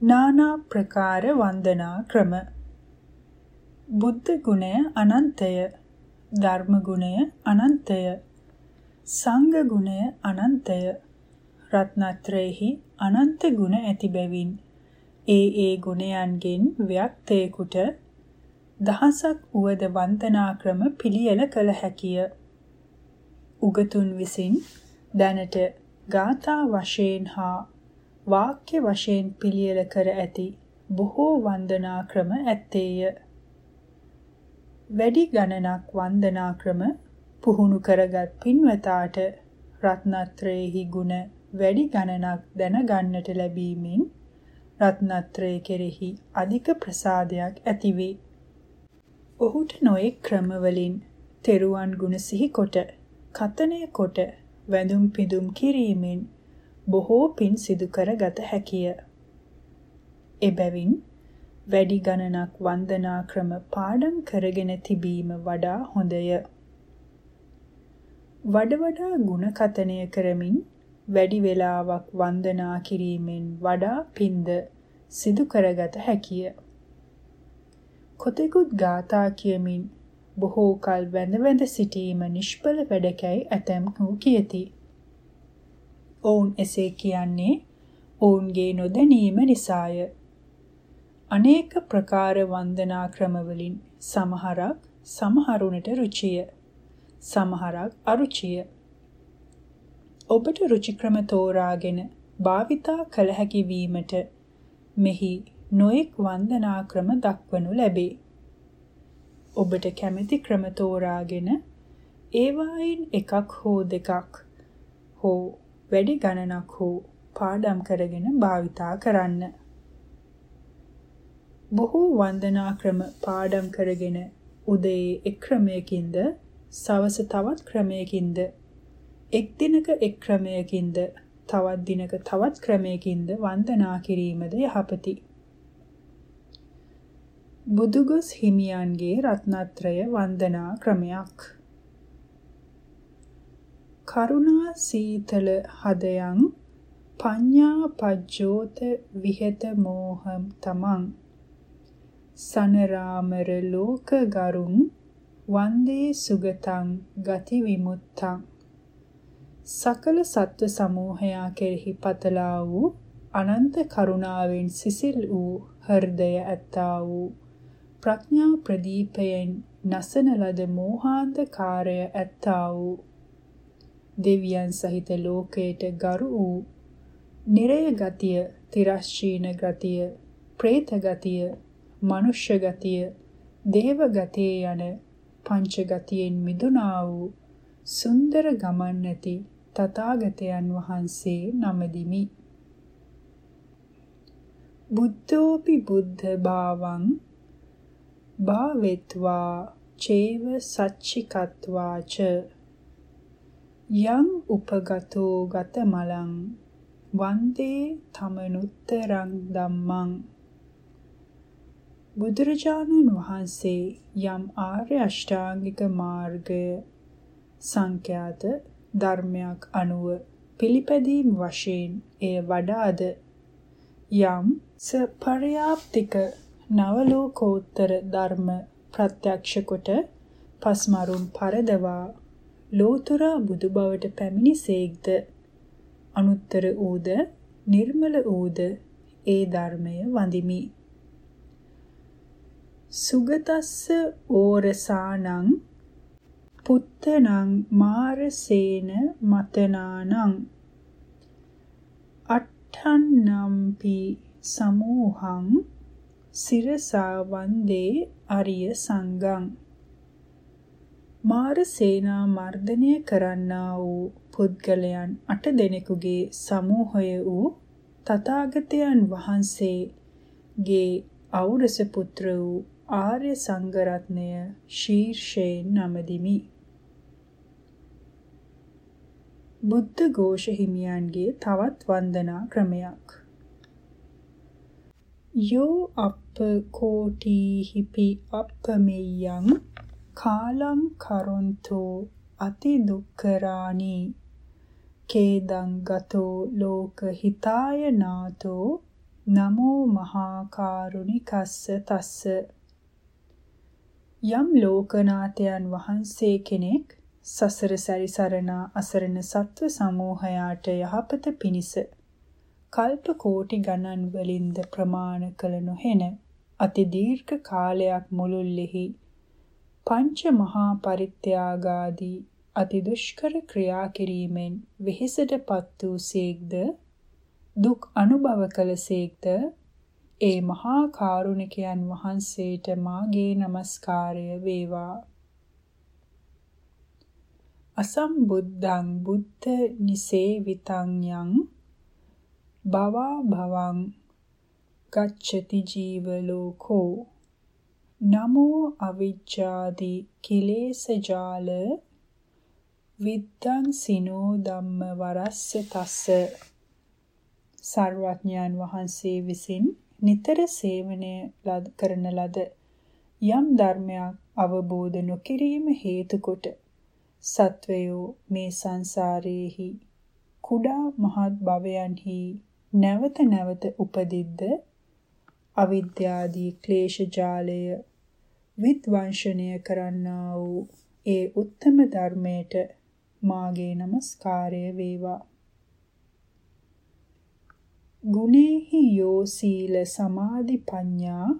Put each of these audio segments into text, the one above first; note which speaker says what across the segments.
Speaker 1: නානා ප්‍රකාර වන්දනා ක්‍රම බුද්ධ ගුණය අනන්තය ධර්ම ගුණය අනන්තය සංඝ ගුණය අනන්තය රත්නත්‍රයේහි අනන්ත ගුණ ඇති බැවින් ඒ ඒ ගුණයන්ගෙන් ව්‍යක්තේකුට දහසක් උවද වන්දනා ක්‍රම පිළියෙල කළ හැකිය. උගතුන් විසින් දැනට ගාථා වශයෙන් හා වාක්‍ය වශයෙන් පිළියෙල කර ඇති බොහෝ වන්දනා ක්‍රම ඇත්තේය. වැඩි ගණනක් වන්දනා ක්‍රම පුහුණු කරගත් පින්වතාට රත්නත්‍රයේහි ගුණ වැඩි ගණනක් දැනගන්නට ලැබීමෙන් රත්නත්‍රය කෙරෙහි අධික ප්‍රසාදයක් ඇතිවේ. ඔහුට නොයෙක් ක්‍රමවලින් තෙරුවන් ගුණ සිහි කොට කතනය කොට වැඳුම් පිදුම් කිරීමෙන් බොහෝ පින් සිදු කරගත හැකිය. එබැවින් වැඩි ගණනක් වන්දනා ක්‍රම පාඩම් කරගෙන තිබීම වඩා හොඳය. වඩ වඩා ಗುಣ කතනය කරමින් වැඩි වේලාවක් වන්දනා කිරීමෙන් වඩා පින්ද සිදු කරගත හැකිය. කොතෙකුත් ගාථා කියමින් බොහෝ කල් වැඳ වැඳ සිටීම නිෂ්ඵල වැඩකැයි ඇතැම්හු කියති. ඔවුන් එසේ කියන්නේ ඔවුන්ගේ නොදැනීම නිසාය. අනේක ප්‍රකාර වන්දනා ක්‍රමවලින් සමහරක් සමහරුණට රුචිය. සමහරක් අරුචිය. ඔබට රුචි ක්‍රම තෝරාගෙන භාවිතා කළ හැකි වීමට මෙහි නොඑක් වන්දනා ක්‍රම දක්වනු ලැබේ. ඔබට කැමති ක්‍රම තෝරාගෙන ඒවායින් එකක් හෝ දෙකක් හෝ වැඩි ගණනක් හෝ පාඩම් කරගෙන භාවිතා කරන්න. බොහෝ වන්දනා ක්‍රම පාඩම් කරගෙන උදේ එක් ක්‍රමයකින්ද සවස තවත් ක්‍රමයකින්ද එක් දිනක එක් ක්‍රමයකින්ද තවත් දිනක තවත් ක්‍රමයකින්ද වන්දනා කිරීමද යහපති. බුදුගොස් හිමියන්ගේ රත්නත්‍රය වන්දනා ක්‍රමයක් කරුණා සීතල හදයන් පඤ්ඤා පජ්ජෝත විහෙත මෝහම් තමන්. සනරාමර ලෝක ගරුන් වන්දේ සුගතං ගති විමුත්තං සකල සත්ව සමූහයා කෙරෙහි පතලා වූ අනන්ත කරුණාවෙන් සිසිල් වූ හෘදය ඇත්තා වූ ප්‍රඥා ප්‍රදීපයෙන් නසන ලද මෝහාන්ධකාරය ඇත්තා වූ දෙවියන් සහිත ලෝකයට ගරු වූ නිරය ගතිය, තිරශ්චීන ගතිය, പ്രേත ගතිය, මනුෂ්‍ය ගතිය, දේව ගතිය යන පංච ගතියෙන් මිදුණා වූ සුන්දර ගමන් නැති තථාගතයන් වහන්සේ නමදිමි. බුද්ධෝපි බුද්ධ භාවං භාවෙත්වා චේව සච්චිකත්වා ච යං උපගතෝ ගතමලං වන්දේ තමනුත්තරං ධම්මං. බුදුරජාණන් වහන්සේ යම් ආර්ය අෂ්ටාංගික මාර්ගය සංඛ්‍යාත ධර්මයක් අනුව පිළිපැදීම් වශයෙන් එය වඩාද? යම් සපර්යාප්තික නවලෝකෝත්තර ධර්ම ප්‍රත්‍යක්ෂ කොට පස්මරුන් පරදවා ලෝතුරා බුදු බවට පැමිණිසේක්ද අනුත්තර ඌද නිර්මල ඌද ඒ ධර්මය වඳිමි. සුගතස්ස ඕරසානං පුත්තනං මාරසේන මතනානං. අට්ඨන්නම්පි සමූහං සිරසා වන්දේ අරිය සංගම් මාර සේනා මර්ධනය කරන්නා වූ පුද්ගලයන් අට දෙනෙකුගේ සමූහය වූ තථාගතයන් වහන්සේගේ ඖරස පුත්‍ර වූ ආර්ය සංඝරත්නය ශීර්ෂයෙන් නමදිමි. බුද්ධ ഘോഷ හිමියන්ගේ තවත් වන්දනා ක්‍රමයක් යෝ අප්ප කෝටිහිපි අප්පමෙය්‍යං කාලං කරොන්තෝ අති දුක්කරාණී කේදං ගතෝ ලෝක හිතාය නාතෝ නමෝ මහා කාරුණිකස්ස තස්ස. යම් ලෝකනාථයන් වහන්සේ කෙනෙක් සසර සැරිසරනා අසරණ සත්ව සමූහයාට යහපත පිණිස කල්ප කෝටි ගණන් වලින්ද ප්‍රමාණ කළ නොහෙන අති දීර්ඝ කාලයක් මුළුල්ලෙහි පංච මහා පරිත්‍යාගාදී අති දුෂ්කර ක්‍රියා කිරීමෙන් වෙහෙසටපත් වූ සේක්ද දුක් අනුභව කළසේක්ද ඒ මහා කාරුණිකයන් වහන්සේට මාගේ নমස්කාරය වේවා. අසම්බුද්ධං බුද්ධ නිසේවිතං යං භවා භවං ගච්ඡති ජීව ලෝකෝ නමෝ අවිජ්ජාදි කිලේශ ජාල විද්දං සිනෝ ධම්ම වරස්ස තස්ස. සර්වඥයන් වහන්සේ විසින් නිතර සේවනය කරන ලද යම් ධර්මයක් අවබෝධ නොකිරීම හේතු කොට සත්වයෝ මේ සංසාරයේහි කුඩා මහත් භවයන්හි නැවත නැවත උපදිද්ද අවිද්‍යාදී ක්ලේශ ජාලය විද්වංශනය කරන්නා වූ ඒ උත්තම ධර්මයට මාගේ নমස්කාරය වේවා. ගුණේහි යෝ සීල සමාධි ප්‍රඥා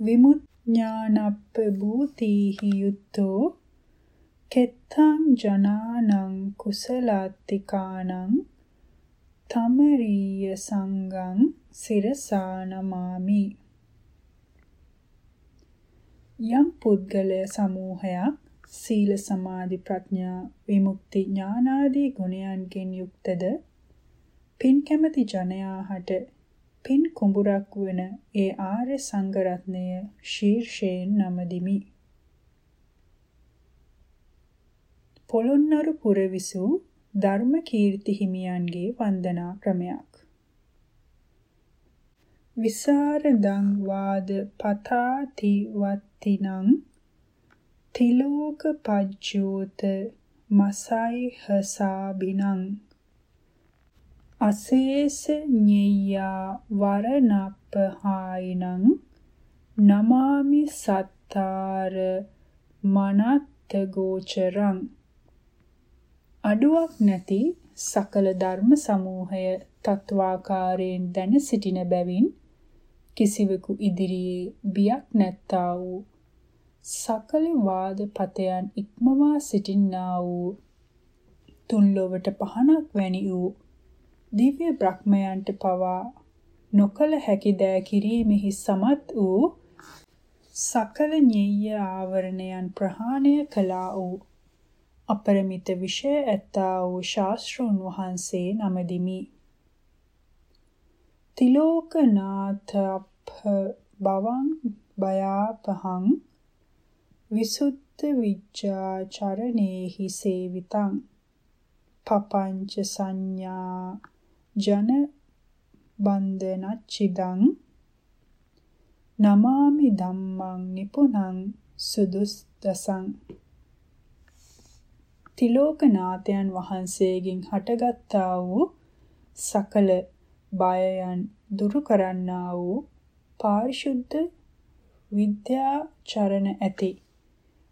Speaker 1: විමුඥානප්ප භූතිහි යුත්තෝ කෙත්තං ජනානං කුසලාත්තිකානං තමරීය සංගං සිරසානමාමි යම් පුද්ගල සමූහයක් සීල සමාධි ප්‍රඥා විමුක්ති ඥානාදී ගුණයන්ගෙන් යුක්තද පින් කැමති ජනයාහට පින් කුඹුරක් වන ඒ ආර්ය සංඝ රත්නය ශීර්ෂයෙන් නමදිමි. පොළොන්නරු පුර විසූ ධර්ම කීර්ති හිමියන්ගේ වන්දනා ක්‍රමයක්. විසරදං වාද පතාති වත්තිනං තිලෝක පජ්ජෝත මසයි හසාබිනං අසේස ඤෙය්‍යා වරණප්පහායිනං නමාමි සත්තාර මනත්ත ගෝචරං අඩුවක් නැති සකල ධර්ම සමූහය තත්වාකාරයෙන් දැන සිටින බැවින් කිසිවෙකු ඉදිරියේ බියක් නැත්තා වූ සකල වාද පතයන් ඉක්මවා සිටින්නා වූ තුන් ලොවට පහනක් වැනි වූ දිව්‍ය බ්‍රහ්මයන්ට පවා නොකල හැකි දෑ කිරීමෙහි සමත් වූ සකල ඤෙය්‍ය ආවරණයන් ප්‍රහාණය කළා වූ අපරමිත විෂය ඇත්තා වූ ශාස්ත්‍රෝන් වහන්සේ නමදිමි. තිලෝකනාථ බවං බයාපහං විසුද්ධ විචාචරණේහි සේවිතං. පපංච සංඥා ජන බන්ධනච්චිදං. නමාමි ධම්මං නිපුනං සුදුස්දසං තිලෝකනාථයන් වහන්සේගෙන් හටගත්තා වූ සකල බයයන් දුරු කරන්නා වූ පාරිශුද්ධ විද්‍යාචරණ ඇති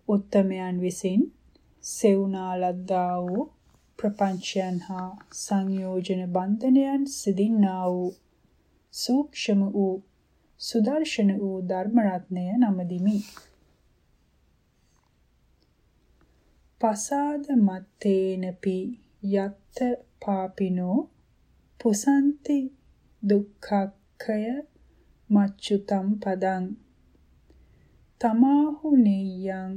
Speaker 1: උත්තමයන් විසින් සෙවුනා ලද්දා වූ ප්‍රපංචයන් හා සංයෝජන බන්ධනයන් සිදින්නා වූ සූක්ෂම වූ සුදර්ශන වූ ධර්ම රත්නය නමදිමි. පසාද මත්තේනපි යත්ත පාපිනෝ පුසන්ති දුක්ඛක්ඛය මච්චුතම් පදං. තමාහු නෙය්‍යං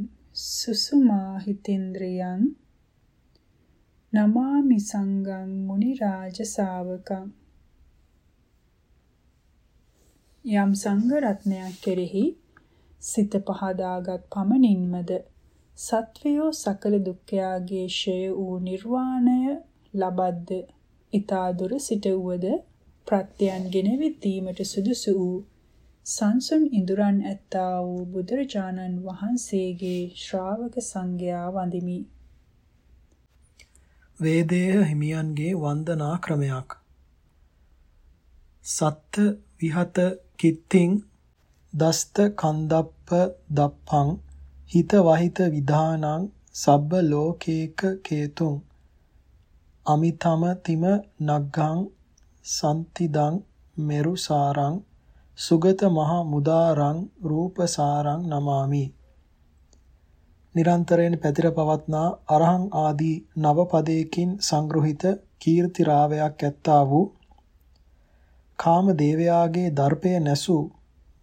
Speaker 1: සුසුමාහිතේන්ද්‍රයන් නමාමි සංගං මුනි රාජ ශාවකං යම් සංඝ රත්නයක් කෙරෙහි සිත පහදාගත් පමණින්මද සත්වයෝ සකල දුක්ඛයාගේ ෂය වූ නිර්වාණය ලබද්ද ඊතා දුර සිට වූද ප්‍රත්‍යයන් ගෙනවිත් දීමට සුදුසු වූ සංසුන් ඉඳුරන් ඇත්තා වූ බුදුරජාණන් වහන්සේගේ ශ්‍රාවක සංඝයා වඳිමි.
Speaker 2: වේදේහ හිමියන්ගේ වන්දනා ක්‍රමයක් සත්ත විහත කිත්තිං දස්ත කන්දප්ප දප්පං හිත වහිත විධානං සබ්බ ලෝකේක කේතුං අමිතම තිම නග්ගං සම්තිදං මෙරුසාරං සුගත මහ මුදාරං රූපසාරං නමාමි. නිරන්තරයෙන් පැතිර පවත්නා අරහං ආදී නව පදයකින් සංග්‍රහිත කීර්ති රාවයක් ඇත්තා වූ කාම දේවයාගේ දර්පය නැසූ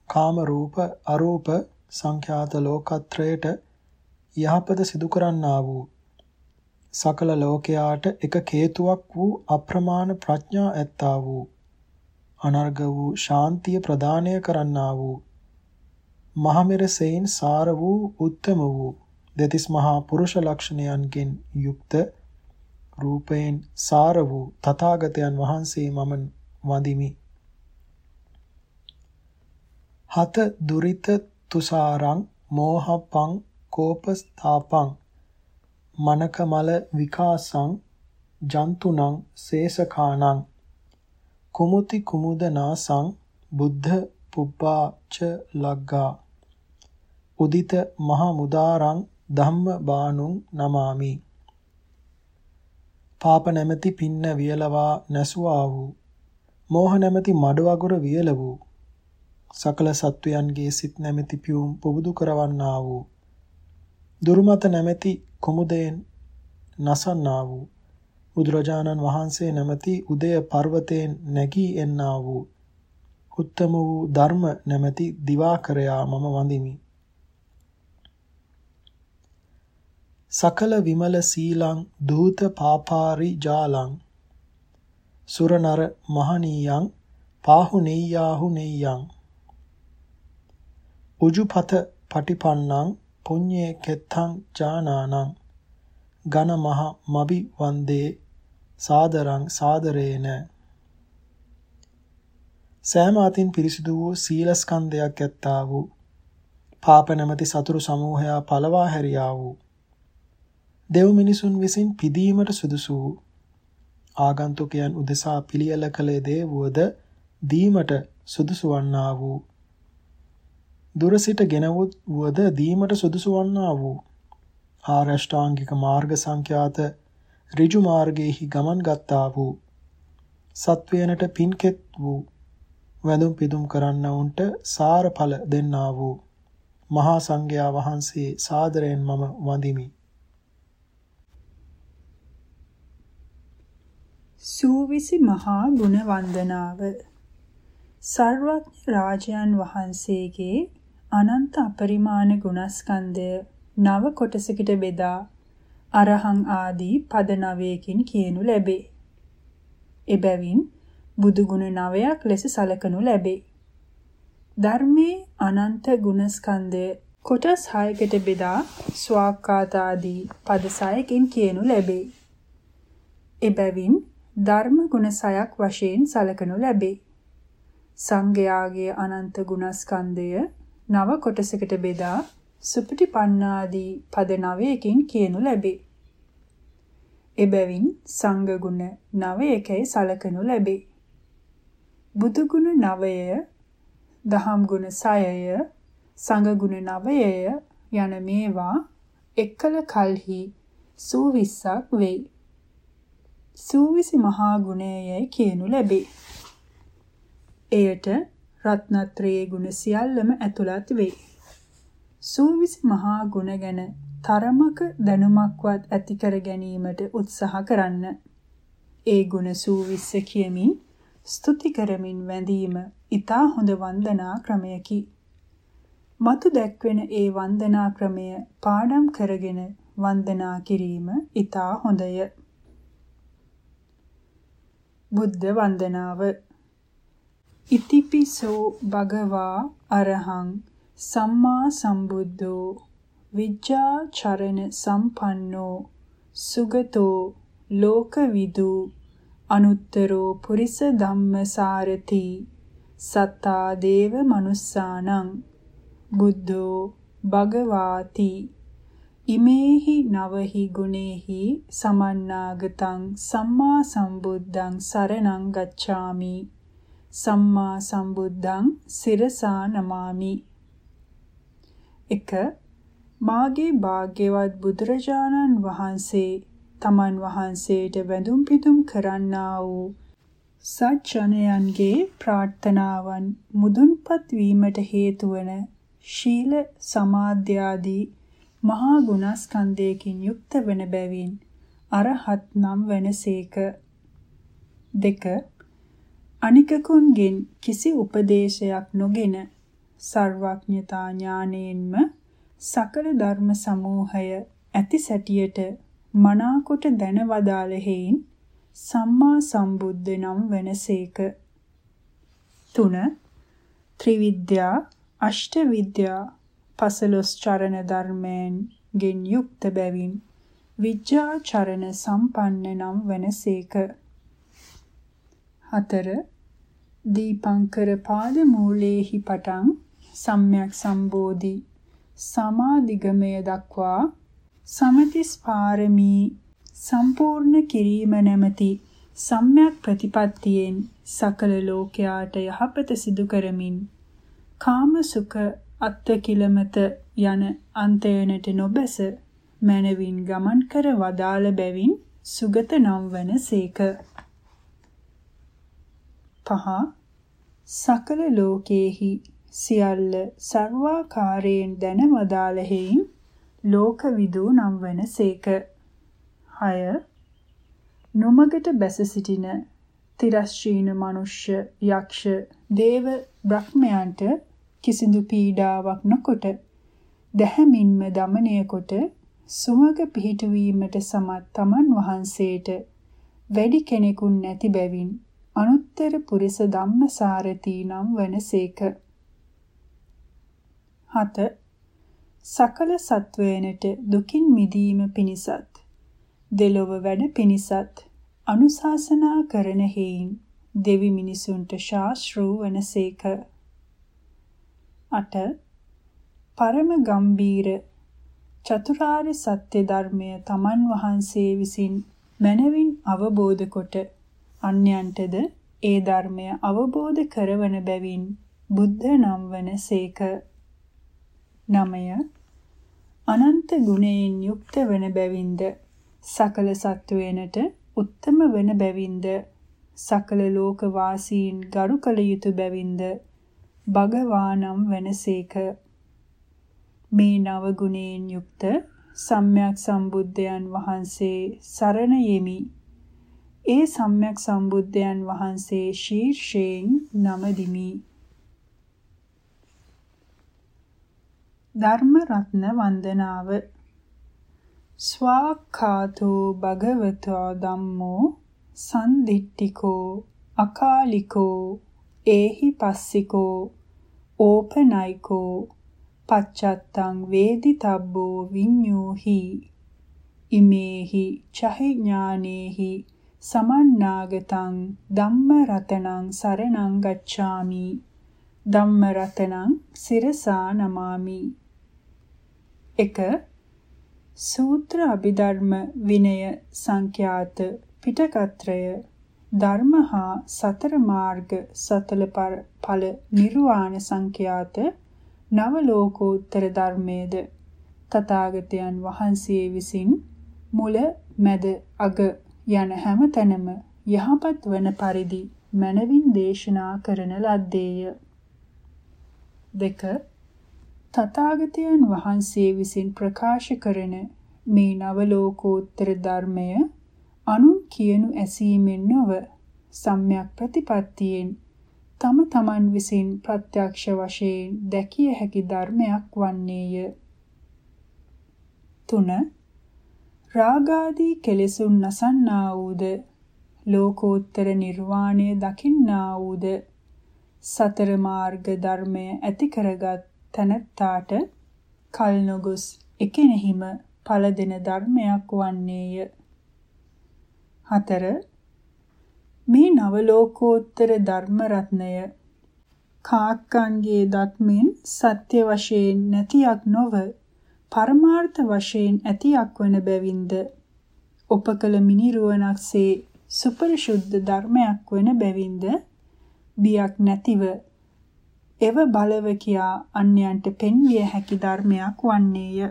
Speaker 2: කාම රූප අරූප සංඛ්‍යාත ලෝකත්‍රයට යහපත සිදු කරන්නා වූ සකල ලෝකයාට එක හේතුවක් වූ අප්‍රමාණ ප්‍රඥා ඇත්තා වූ අනර්ග වූ ශාන්තිය ප්‍රදානය කරන්නා වූ මහමෙර සෙයින් සාර වූ උත්තම වූ දෙතිස් මහා පුරුෂ ලක්ෂණයන්ගෙන් යුක්ත රූපයෙන් සාර වූ තථාගතයන් වහන්සේ මම වඳිමි. හත දුරිත තුසාරං මෝහපං කෝපස්ථාපං මනකමල විකාසං ජන්තුනං සේසකානං කුමුති කුමුදනාසං බුද්ධ පුබ්බාච ලග්ගා උදිත මහ මුදාරං ධම්ම බානුං නමාමි. පාප නැමැති පින්න වියලවා නැසුවා වූ මෝහ නැමැති මඩ වගුර වියල වූ සකල සත්වයන්ගේ සිත් නැමැති පියුම් පුබුදු කරවන්නා වූ දුර්මත නැමැති කුමුදයෙන් නසන්නා වූ බුදුරජාණන් වහන්සේ නැමැති උදය පර්වතයෙන් නැගී එන්නා වූ උත්තම වූ ධර්ම නැමැති දිවාකරයා මම වඳිමි. සකල විමල සීලං දූත පාපාරි ජාලං සුරනර මහණීයං පාහු නෙය්‍යාහු නෙය්‍යං උජුපත පටිපන්නං පුඤ්ඤේ කෙත්තං ජානානං ඝන මහ මබි වන්දේ සාදරං සාදරේන. සෑම අතින් පිරිසිදු වූ සීල ස්කන්ධයක් ඇත්තා වූ පාප නැමැති සතුරු සමූහයා පළවා හැරියා වූ දෙව් මිනිසුන් විසින් පිදීමට සුදුසු වූ ආගන්තුකයන් උදෙසා පිළියෙල කළේ දේ වුවද දීමට සුදුසු වන්නා වූ දුර සිට ගෙනවුත් වුවද දීමට සුදුසු වන්නා වූ ආරෂ්ඨාංගික මාර්ග සංඛ්‍යාත ඍජු මාර්ගයේහි ගමන් ගත්තා වූ සත්වයනට පින්කෙත් වූ වැඳුම් පිදුම් කරන්නවුන්ට සාරඵල දෙන්නා වූ මහා සංඝයා වහන්සේ සාදරයෙන් මම වඳිමි.
Speaker 1: සූවිසි මහා ගුණ වන්දනාව සර්වඥ රාජයන් වහන්සේගේ අනන්ත අපරිමාණ ගුණස්කන්ධය නව කොටසකට බෙදා අරහං ආදී පද නවයකින් කියනු ලැබේ. එබැවින් බුදු ගුණ නවයක් ලෙස සලකනු ලැබේ. ධර්මයේ අනන්ත ගුණස්කන්ධය කොටස් 6කට බෙදා ස්වාක්කාත ආදී පද 6කින් කියනු ලැබේ. එබැවින් ධර්ම ගුණ 6ක් වශයෙන් සලකනු ලැබේ. සංඝයාගේ අනන්ත ගුණස්කන්ධය නව කොටසකට බෙදා සුපටිපන්නාදී පද නවයකින් කියනු ලැබේ. එබැවින් සංඝ ගුණ නවයකයි සලකනු ලැබේ. බුදු ගුණ නවය, දහම් ගුණ සයය, සංඝ ගුණ නවයය යන මේවා එක්කල කල්හි සූවිස්සක් වෙයි. සූවිසි මහා ගුණයයි කියනු ලැබේ. එයට රත්නත්‍රයේ ගුණ සියල්ලම ඇතුළත් වේ. සූවිසි මහා ගුණ ගැන තරමක දැනුමක්වත් ඇති කර ගැනීමට උත්සාහ කරන්න. ඒ ගුණ සූවිස්ස කියමින් ස්තුති කරමින් වැඳීම ඊටා හොඳ වන්දනා ක්‍රමයකි. මතු දැක්වෙන ඒ වන්දනා ක්‍රමය පාඩම් කරගෙන වන්දනා කිරීම ඊටා හොඳය. බුද්ධ වන්දනාව ඉතිපිසෝ භගවා අරහං සම්මා සම්බුද්ධෝ විජ්ජා චරණ සම්පන්නෝ සුගතෝ ලෝකවිදු අනුත්තරෝ පුරිස ධම්මසාරති සත්තා දේව මනුස්සානං බුද්ධෝ භගවාති. ඉමේහි නවහි ගුණේහි සමන්නාගතං සම්මා සම්බුද්ධං සරණං ගච්ඡාමි. සම්මා සම්බුද්ධං සිරසා නමාමි. 1. මාගේ භාග්‍යවත් බුදුරජාණන් වහන්සේ තමන් වහන්සේට වැඳුම් පිදුම් කරන්නා වූ සත්ජනයන්ගේ ප්‍රාර්ථනාවන් මුදුන්පත් වීමට හේතු වන ශීල සමාධ්‍යාදී මහා ගුණස්කන්ධයකින් යුක්ත වන බැවින් අරහත් නම් වනසේක. දෙක අනිකකුන්ගෙන් කිසි උපදේශයක් නොගෙන සර්වඥතා ඥානයෙන්ම සකල ධර්ම සමූහය ඇති සැටියට මනාකොට දැනවදාළ හේයින් සම්මා සම්බුද්ධ නම් වනසේක. 3. ත්‍රිවිද්‍යා අෂ්ට විද්‍යා පසලොස් චරණ ධර්මයන් ගෙන් යුක්ත බැවින් විද්‍යා චරණ සම්පන්න නම් වනසේක. 4. දීපංකර පාද මූලේහි පටන් සම්්‍යක් සම්බෝධි සමාධිගමය දක්වා සමතිස් පාරමී සම්පූර්ණ කිරීම නැමැති සම්්‍යක් ප්‍රතිපත්තියෙන් සකල ලෝකයාට යහපත සිදු කරමින් කාම සුඛ අත්කිලමත යන අන්තයනට නොබැස මනවින් ගමන් කර වදාළ බැවින් සුගත නම් වනසේක. පහ සකල ලෝකේහි සියල්ල ਸਰවාකාරයෙන් දැන වදාළ හේයින් ලෝකවිදූ නම් වන සේක. 6. නොමගට බැස සිටින තිරස්චීන මනුෂ්‍ය යක්ෂ දේව බ්‍රහ්මයන්ට කිසිදු පීඩාවක් නොකොට දැහැමින්ම দমনය කොට සුමග පිහිටුවීමට සමත් තමන් වහන්සේට වැඩි කෙනෙකුන් නැති බැවින් අනුත්තර පුරිස ධම්මසාරති නම් වනසේක. 7. සකල සත්වයනට දුකින් මිදීම පිණිසත් දෙලොව වැඩ පිණිසත් අනුශාසනා කරන හේයින් දෙවි මිනිසුන්ට ශාස්ත්‍රූ වනසේක. 8 පරම ගම්බීර චතුරාර්ය සත්‍ය ධර්මය තමන් වහන්සේ විසින් මනවින් අවබෝධ කොට අන්‍යයන්ටද ඒ ධර්මය අවබෝධ කරවන බැවින් බුද්ධ නම් වනසේක. 9 අනන්ත ගුණයෙන් යුක්ත වන බැවින්ද සකල සත්වයනට උත්තම වන බැවින්ද සකල ලෝක වාසීන් ගරු කළ යුතු බැවින්ද භගවානම් වෙනසේක මේ නව ගුණයෙන් යුක්ත සම්්‍යක් සම්බුද්ධයන් වහන්සේ සරණ යෙමි. ඒ සම්්‍යක් සම්බුද්ධයන් වහන්සේ ශීර්ෂයෙන් නමදිමි. ධර්ම රත්න වන්දනාව. ස්වාක්ඛාතෝ භගවතෝ ධම්මෝ සම්දිට්ඨිකෝ අකාලිකෝ ඒහි පස්සිකෝ ඕපනයිකෝ පච්චත්තං වේදිතබ්බෝ විඤ්ඤෝහි. ඉමේහි චහි ඥානේහි සමන්නාගතං ධම්ම රතනං සරණං ගච්ඡාමි. ධම්ම රතනං සිරසා නමාමි. 1 සූත්‍ර අභිධර්ම විනය සංඛ්‍යාත පිටකත්‍රය. ධර්ම හා සතර මාර්ග සතල ඵල නිර්වාණ සංඛ්‍යාත නව ලෝකෝත්තර ධර්මයේද තථාගතයන් වහන්සේ විසින් මුල මැද අග යන හැම තැනම යහපත් වන පරිදි මනවින් දේශනා කරන ලද්දේය. දෙක තථාගතයන් වහන්සේ විසින් ප්‍රකාශ කරන මේ නව ලෝකෝත්තර ධර්මය අනුන් කියනු ඇසීමෙන් නොව සම්‍යක් ප්‍රතිපත්තියෙන් තම තමන් විසින් ප්‍රත්‍යක්ෂ වශයෙන් දැකිය හැකි ධර්මයක් වන්නේය. 3. රාගාදී කෙලෙසුන් නසන්නා වූද? ලෝකෝත්තර නිර්වාණය දකින්නා වූද? සතර මාර්ග ධර්මය ඇති කරගත් තැනැත්තාට කල් නොගොස් එකෙනෙහිම ඵල දෙන ධර්මයක් වන්නේය. 4 මේ නවලෝකෝත්තර ධර්ම රත්නය කාක්කන්ගේ දත්මෙන් සත්‍ය වශයෙන් නැතියක් නොව පරමාර්ථ වශයෙන් ඇතියක් වන බැවින්ද උපකල මිනිරුවනක්සේ සුපරිශුද්ධ ධර්මයක් වන බැවින්ද බියක් නැතිව එව බලව කියා අන්‍යයන්ට පෙන්විය හැකි ධර්මයක් වන්නේය.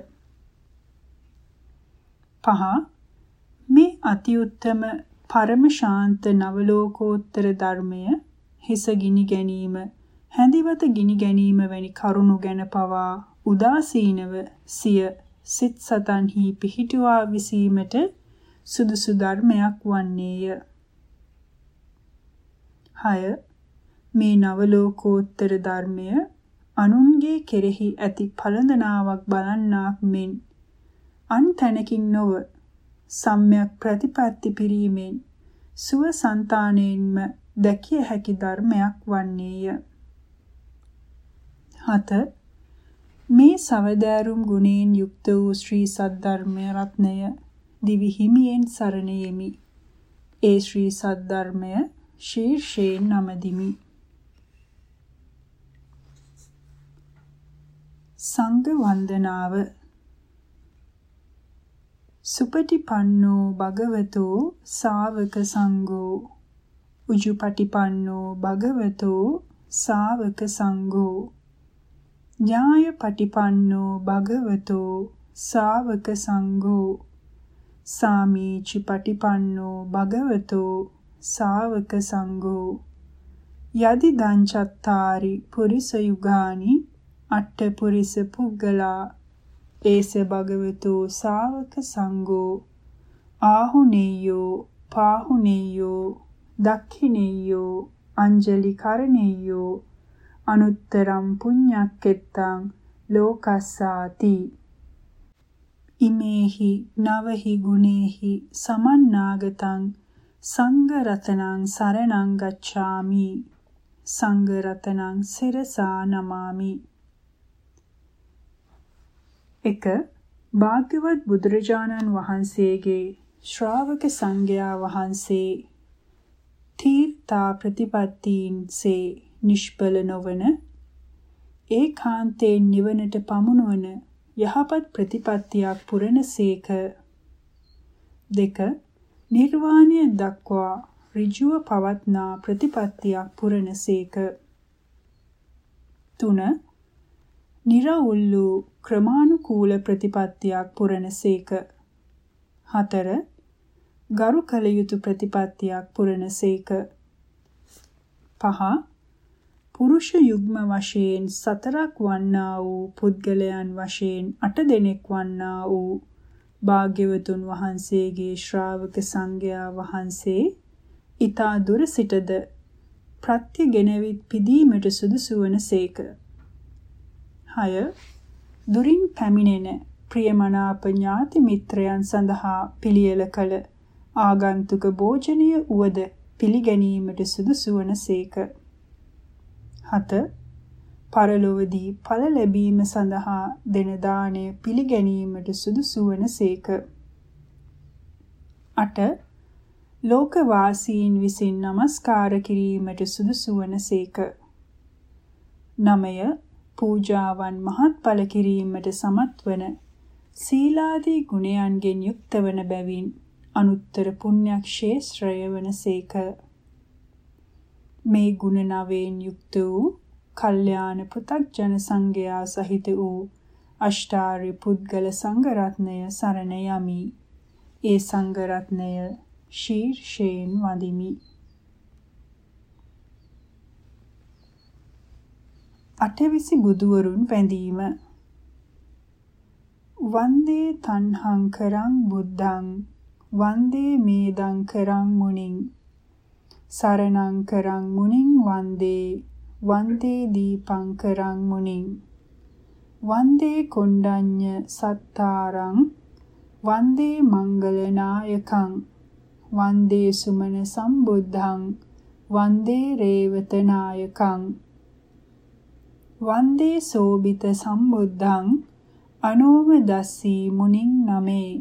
Speaker 1: පහ මේ අති උත්තම පරම ශාන්ත නවලෝකෝත්තර ධර්මය හිස ගිනි ගැනීම හැඳිවත ගිනි ගැනීම වැනි කරුණු ගැන පවා උදාසීනව සිය සිත් සතන්හි පිහිටුවා විසීමට සුදුසු ධර්මයක් වන්නේය. 6 මේ නවලෝකෝත්තර ධර්මය අනුන්ගේ කෙරෙහි ඇති පළඳනාවක් බලන්නාක් මෙන් අන් තැනකින් නොව සම්‍යක් ප්‍රතිපatti පිරීමෙන් සුව సంతාණයෙන්ම දැකිය හැකි ධර්මයක් වන්නේය. 7 මේ සවදෑරුම් ගුණයෙන් යුක්ත වූ ශ්‍රී සද්ධර්මය රත්නය දිවි හිමියෙන් සරණ යෙමි. ඒ ශ්‍රී සද්ධර්මය ශීර්ෂයෙන් නමදිමි. සංඝ වන්දනාව සුපටිපන්නෝ භගවතෝ සාවක සංඝෝ උජුපටිපන්නෝ භගවතෝ සාවක සංඝෝ ඥාය පටිපන්නෝ භගවතෝ සාවක සංඝෝ. සාමීචි පටිපන්නෝ භගවතෝ සාවක සංඝෝ. යදි දංචත්තාරි පුරිස යුගානි අට්ඨ පුරිස පුග්ගලා ඒස භගවතු සාවක සංඝෝ. ආහුනේයෝ පාහුනේයෝ දක්ඛිනේයෝ අංජලි කරණේයෝ අනුත්තරම් පුඤ්ඤක්කෙත්තං ලෝකස්සාති. ඉමේහි නවහි ගුණේහි සමන්නාගතං සංඝ රතනං සරණං ගච්ඡාමි. සංඝ රතනං සිරසා නමාමි. 1 භාග්‍යවත් බුදුරජාණන් වහන්සේගේ ශ්‍රාවක සංඝයා වහන්සේ. තීර්ථා ප්‍රතිපත්තීන්සේ. නිෂ්පල නොවන ඒකාන්තයෙන් නිවනට පමුණුවන යහපත් ප්‍රතිපත්තියක් පුරණසේක දෙක නිර්වාණය දක්වා ඍජුව පවත්නා ප්‍රතිපත්තියක් පුරණසේක. 3. නිර්වුල් වූ ක්‍රමානුකූල ප්‍රතිපත්තියක් පුරණසේක. 4. ගරු කළ යුතු ප්‍රතිපත්තියක් පුරණසේක. 5. පුරුෂ යුග්ම වශයෙන් සතරක් වන්නා වූ පුද්ගලයන් වශයෙන් අට දෙනෙක් වන්නා වූ භාග්‍යවතුන් වහන්සේගේ ශ්‍රාවක සංඝයා වහන්සේ ඊතා දුර සිටද ප්‍රත්‍යගෙනවිත් පිදීමට සුදුසු වනසේක. 6. දුරින් පැමිණෙන ප්‍රියමනාප ඥාති මිත්‍රයන් සඳහා පිළියෙල කළ ආගන්තුක භෝජනය උවද පිළිගැනීමට සුදුසු වනසේක. 7. පරලොවදී ඵල ලැබීම සඳහා දෙන දාණය පිළිගැනීමට සුදුසු වනසේක. 8. ලෝක වාසීන් විසින් নমස්කාර කිරීමට සුදුසු වනසේක. 9. පූජාවන් මහත්ඵල කිරීමට සමත් වන සීලාදී ගුණයන්ගෙන් යුක්ත වන බැවින් අනුත්තර පුණ්‍යක්ෂේත්‍රය වනසේක. මේ ගුණ නවයෙන් යුක්ත වූ කල්යාණ පෘථග්ජන සංඝයා සහිත වූ අෂ්ටාර්ය පුද්ගල සංඝ රත්නය සරණ යමි. ඒ සංඝ රත්නය ශීර්ෂයෙන් වඳිමි. අටවිසි බුදුවරුන් වැඳීම වන්දේ තණ්හං කරං බුද්ධං වන්දේ මේදං කරං මුනිං සරණං කරං මුනිං වන්දේ වන්දේ දීපංකරං මුනිං. වන්දේ කොණ්ඩඤ්ඤ සත්තාරං වන්දේ මංගලනායකං වන්දේ සුමන සම්බුද්ධං වන්දේ රේවත නායකං. වන්දේ සෝබිත සම්බුද්ධං අනෝම දස්සී මුනිං නමේ.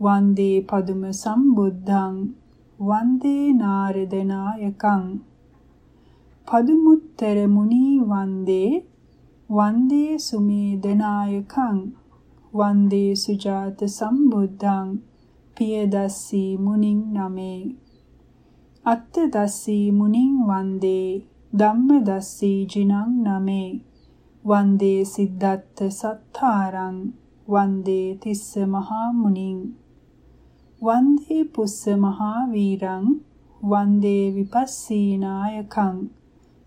Speaker 1: වන්දේ පදුම සම්බුද්ධං වන්දේ නාරද නායකං පදුමුත්තර මුනී වන්දේ වන්දේ සුමේදනායකං වන්දේ සුජාත සම්බුද්ධං පියදස්සී මුනිං නමේ අත්ත දස්සී මුනිං වන්දේ ධම්මදස්සී ජිනං නමේ වන්දේ සිද්ධාත්ථ සත්තාරං වන්දේ තිස්ස මහා මුනිං වන්දේ පුස්ස මහා වීරං වන්දේ විපස්සීනායකං.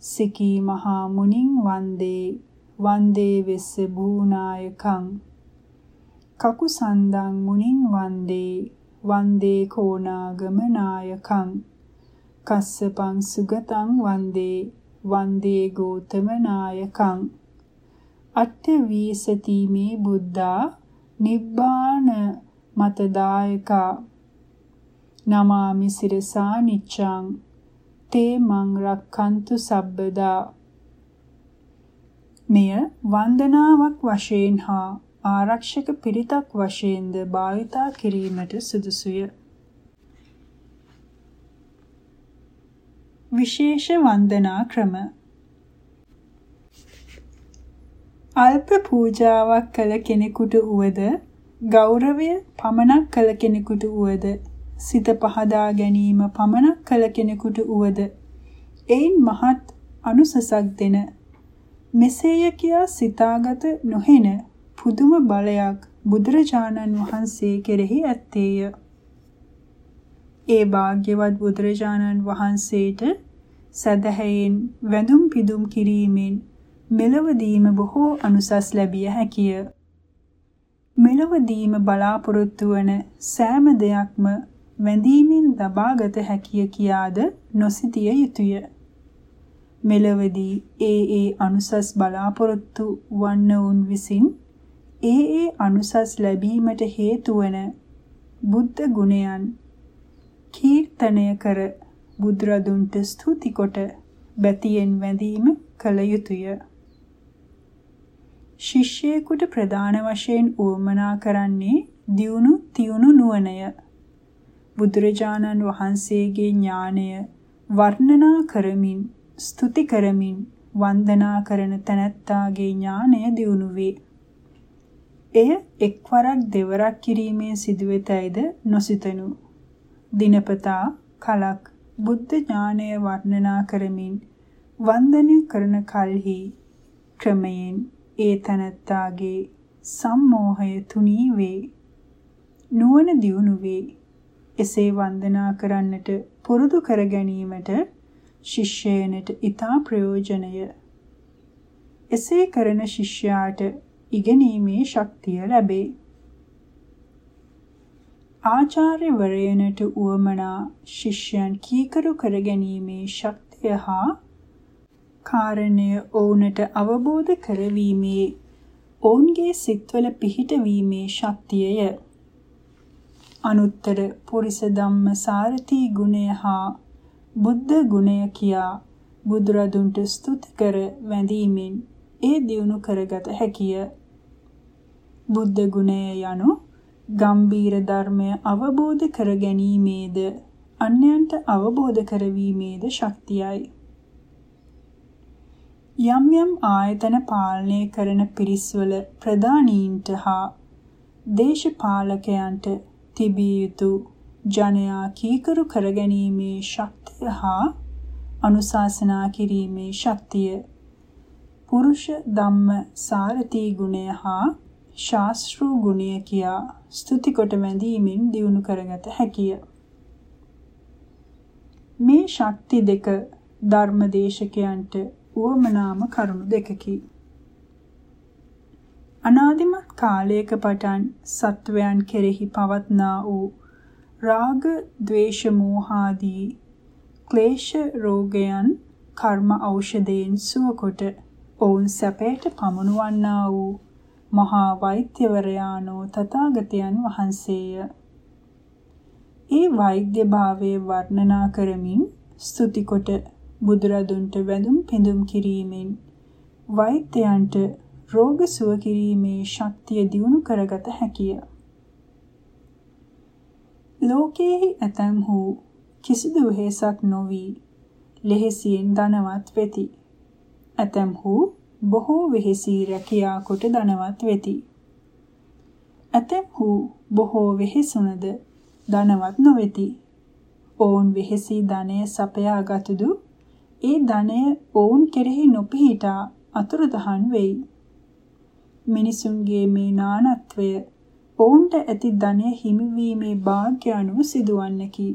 Speaker 1: සිකී මහා මුනිං වන්දේ වන්දේ වෙස්ස භූනායකං කකුසන්දං මුනිං වන්දේ වන්දේ කෝනාගම නායකං කස්සපං සුගතං වන්දේ වන්දේ ගෝතම නායකං අට්ඨ වීසති මේ බුද්ධා නිබ්බාන මතදායකා නමාමි සිරසා නිච්ඡං තේ මං රක්칸තු සබ්බදා. මෙය වන්දනාවක් වශයෙන් හා ආරක්ෂක පිරිතක් වශයෙන්ද භාවිතා කිරීමට සුදුසුය. විශේෂ වන්දනා ක්‍රම. අල්ප පූජාවක් කළ කෙනෙකුට උවද ගෞරවය පමණක් කළ කෙනෙකුට උවද සිත පහදා ගැනීම පමණක් කළ කෙනෙකුට උවද එයින් මහත් අනුසසක් දෙන මෙසේය කියා සිතාගත නොහෙන පුදුම බලයක් බුදුරජාණන් වහන්සේ කෙරෙහි ඇත්තේය. ඒ භාග්‍යවත් බුදුරජාණන් වහන්සේට සදහැයෙන් වැඳුම් පිදුම් කිරීමෙන් මෙලවදීම බොහෝ අනුසස් ලැබිය හැකිය. මෙලවදීම බලාපොරොත්තු වන සෑම දෙයක්ම වැඳීමෙන් ලබාගත හැකිය කියාද නොසිතිය යුතුය. මෙලවදී ඒ ඒ අනුසස් බලාපොරොත්තු වන්න උන් විසින් ඒ ඒ අනුසස් ලැබීමට හේතු වන බුද්ධ ගුණයන් කීර්තනය කර බුදුරදුන්ට ස්තුති කොට බැතියෙන් වැඳීම කළ යුතුය. ශිෂ්‍යයෙකුට ප්‍රධාන වශයෙන් උවමනා කරන්නේ දියුණු තියුණු නුවණය. බුදුරජාණන් වහන්සේගේ ඥානය වර්ණනා කරමින් ස්තුති කරමින් වන්දනා කරන තැනැත්තාගේ ඥානය දියුණු වේ. එය එක්වරක් දෙවරක් කිරීමේ සිදුවෙතයිද නොසිතනු. දිනපතා කලක් බුද්ධ ඥානය වර්ණනා කරමින් වන්දනය කරන කල්හි ක්‍රමයෙන් ඒ තනත්තාගේ සම්මෝහය තුනී වේ. නුවණ දියුණු වේ. එසේ වන්දනා කරන්නට පුරුදු කර ගැනීමට ශිෂ්‍යයනට ඊතා ප්‍රයෝජනය. එසේ කරන ශිෂ්‍යයාට ඉගෙනීමේ ශක්තිය ලැබේ. ආචාර්යවරයනට උවමනා ශිෂ්‍යයන් කීකරු කර ගැනීමේ ශක්තිය හා කාරණය ඔවුන්ට අවබෝධ කරවීමේ ඔවුන්ගේ සිත්වල පිහිටවීමේ ශක්තියය. අනුත්තර පුරිස ධම්ම සාරථී ගුණය හා බුද්ධ ගුණය කියා බුදුරදුන්ට ස්තුති කර වැඳීමෙන් ඒ දියුණු කරගත හැකිය. බුද්ධ ගුණය යනු ගම්බීර ධර්මය අවබෝධ කර ගැනීමේද අන්‍යයන්ට අවබෝධ කරවීමේද ශක්තියයි. යම් යම් ආයතන පාලනය කරන පිරිස්වල ප්‍රධානීන්ට හා දේශපාලකයන්ට තිබිය යුතු ජනයා කීකරු කරගැනීමේ ශක්තිය හා අනුශාසනා කිරීමේ ශක්තිය පුරුෂ ධම්ම සාරතී ගුණය හා ශාස්ත්‍රු ගුණය කියා ස්තුති කොට වැඳීමෙන් දියුණු කරගත හැකිය. මේ ශක්ති දෙක ධර්මදේශකයන්ට උවමනාම කරුණු දෙකකි. අනාදිමත් කාලයක පටන් සත්වයන් කෙරෙහි පවත්නා වූ රාග, ద్వේෂ, මෝහාදී ක්ලේශ රෝගයන් කර්ම ඖෂධයෙන් සුවකොට ඔවුන් සැපයට පමුණුවන්නා වූ මහා වෛද්‍යවරයාණෝ තථාගතයන් වහන්සේය. ඒ වෛද්‍ය භාවයේ වර්ණනා කරමින් ස්තුති කොට බුදුරදුන්ට වැඳුම් පිඳුම් කිරීමෙන් වෛද්‍යයන්ට රෝග සුව කිරීමේ ශක්තිය දියුණු කරගත හැකිය. ලෝකයේ ඇතැම්හු කිසිදු වෙහෙසක් නොවි ලෙහෙසියෙන් ධනවත් වෙති. ඇතැම්හු බොහෝ වෙහෙසී රැකියා කොට ධනවත් වෙති. ඇතැම්හු බොහෝ වෙහෙසුනද ධනවත් නොවෙති. ඔවුන් වෙහෙසී ධනය සපයා ගතුදු ඒ ධනය ඔවුන් කෙරෙහි නොපිහිටා අතුරුදහන් වෙයි. මිනිසුන්ගේ මේ නානත්වය ඔවුන්ට ඇති ධනය හිමිවීමේ වාග්ය අනුව සිදුවන්නකි.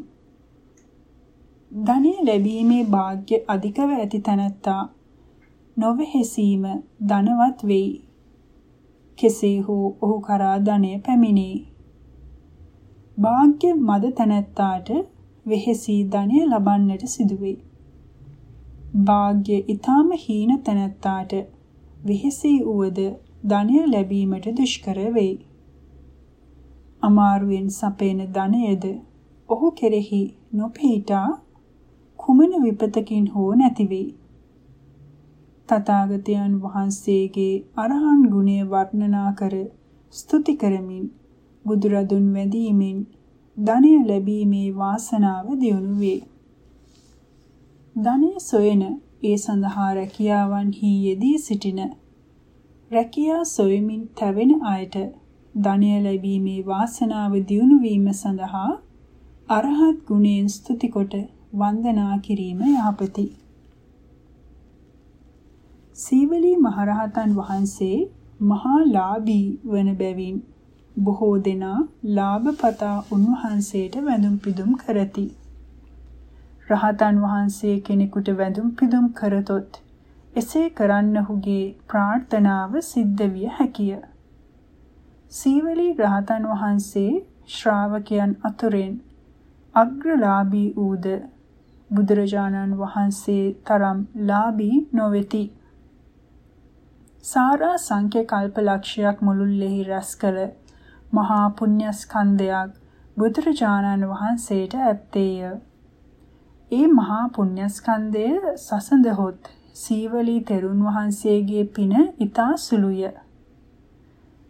Speaker 1: ධනය ලැබීමේ වාග්ය අධිකව ඇති තැනැත්තා නොවෙහෙසීම ධනවත් වෙයි. කෙසේ හෝ ඔහු කරා ධනය පැමිණේ. වාග්ය මද තැනැත්තාට වෙහෙසී ධනය ලබන්නට සිදුවේ. වාග්ය ඊටාම හීන තැනැත්තාට වෙහෙසී උවද ධනය ලැබීමට දුෂ්කර වෙයි. අමාරුවෙන් සපේන ධනයද ඔහු කෙරෙහි නොපීඨා කුමන විපතකින් හෝ නැති වෙයි. තථාගතයන් වහන්සේගේ අරහන් ගුණය වර්ණනා කර ස්තුති කරමින් බුදුරදුන් වැඳීමෙන් ධනය ලැබීමේ වාසනාව දියුණු වේ. ධනය සොයන ඒ සඳහා රැකියාවන්හි යෙදී සිටින රැකියා සොයමින් තැවෙන අයට ධනය ලැබීමේ වාසනාව දියුණු වීම සඳහා අරහත් ගුණයෙන් ස්තුති කොට වන්දනා කිරීම යහපති. සීවලී මහරහතන් වහන්සේ මහා ලාභී වන බැවින් බොහෝ දෙනා ලාභපතා උන්වහන්සේට වැඳුම් පිදුම් කරති. රහතන් වහන්සේ කෙනෙකුට වැඳුම් පිදුම් කරතොත් එසේ කරන්නහුගේ ප්‍රාර්ථනාව සිද්ධ විය හැකිය. සීවලී රහතන් වහන්සේ ශ්‍රාවකයන් අතුරෙන් අග්‍රලාභී ඌද බුදුරජාණන් වහන්සේ තරම් ලාභී නොවේති. සාරා සංඛ්‍ය කල්පලක්ෂයක් මුළුල්ලෙහි රැස් කළ මහා පුණ්‍යස්කන්ධයක් බුදුරජාණන් වහන්සේට ඇත්තේය. ඒ මහා පුණ්‍යස්කන්ධය සසඳහොත් සීවලී තෙරුන් වහන්සේගේ පින ඊතා සුළුය.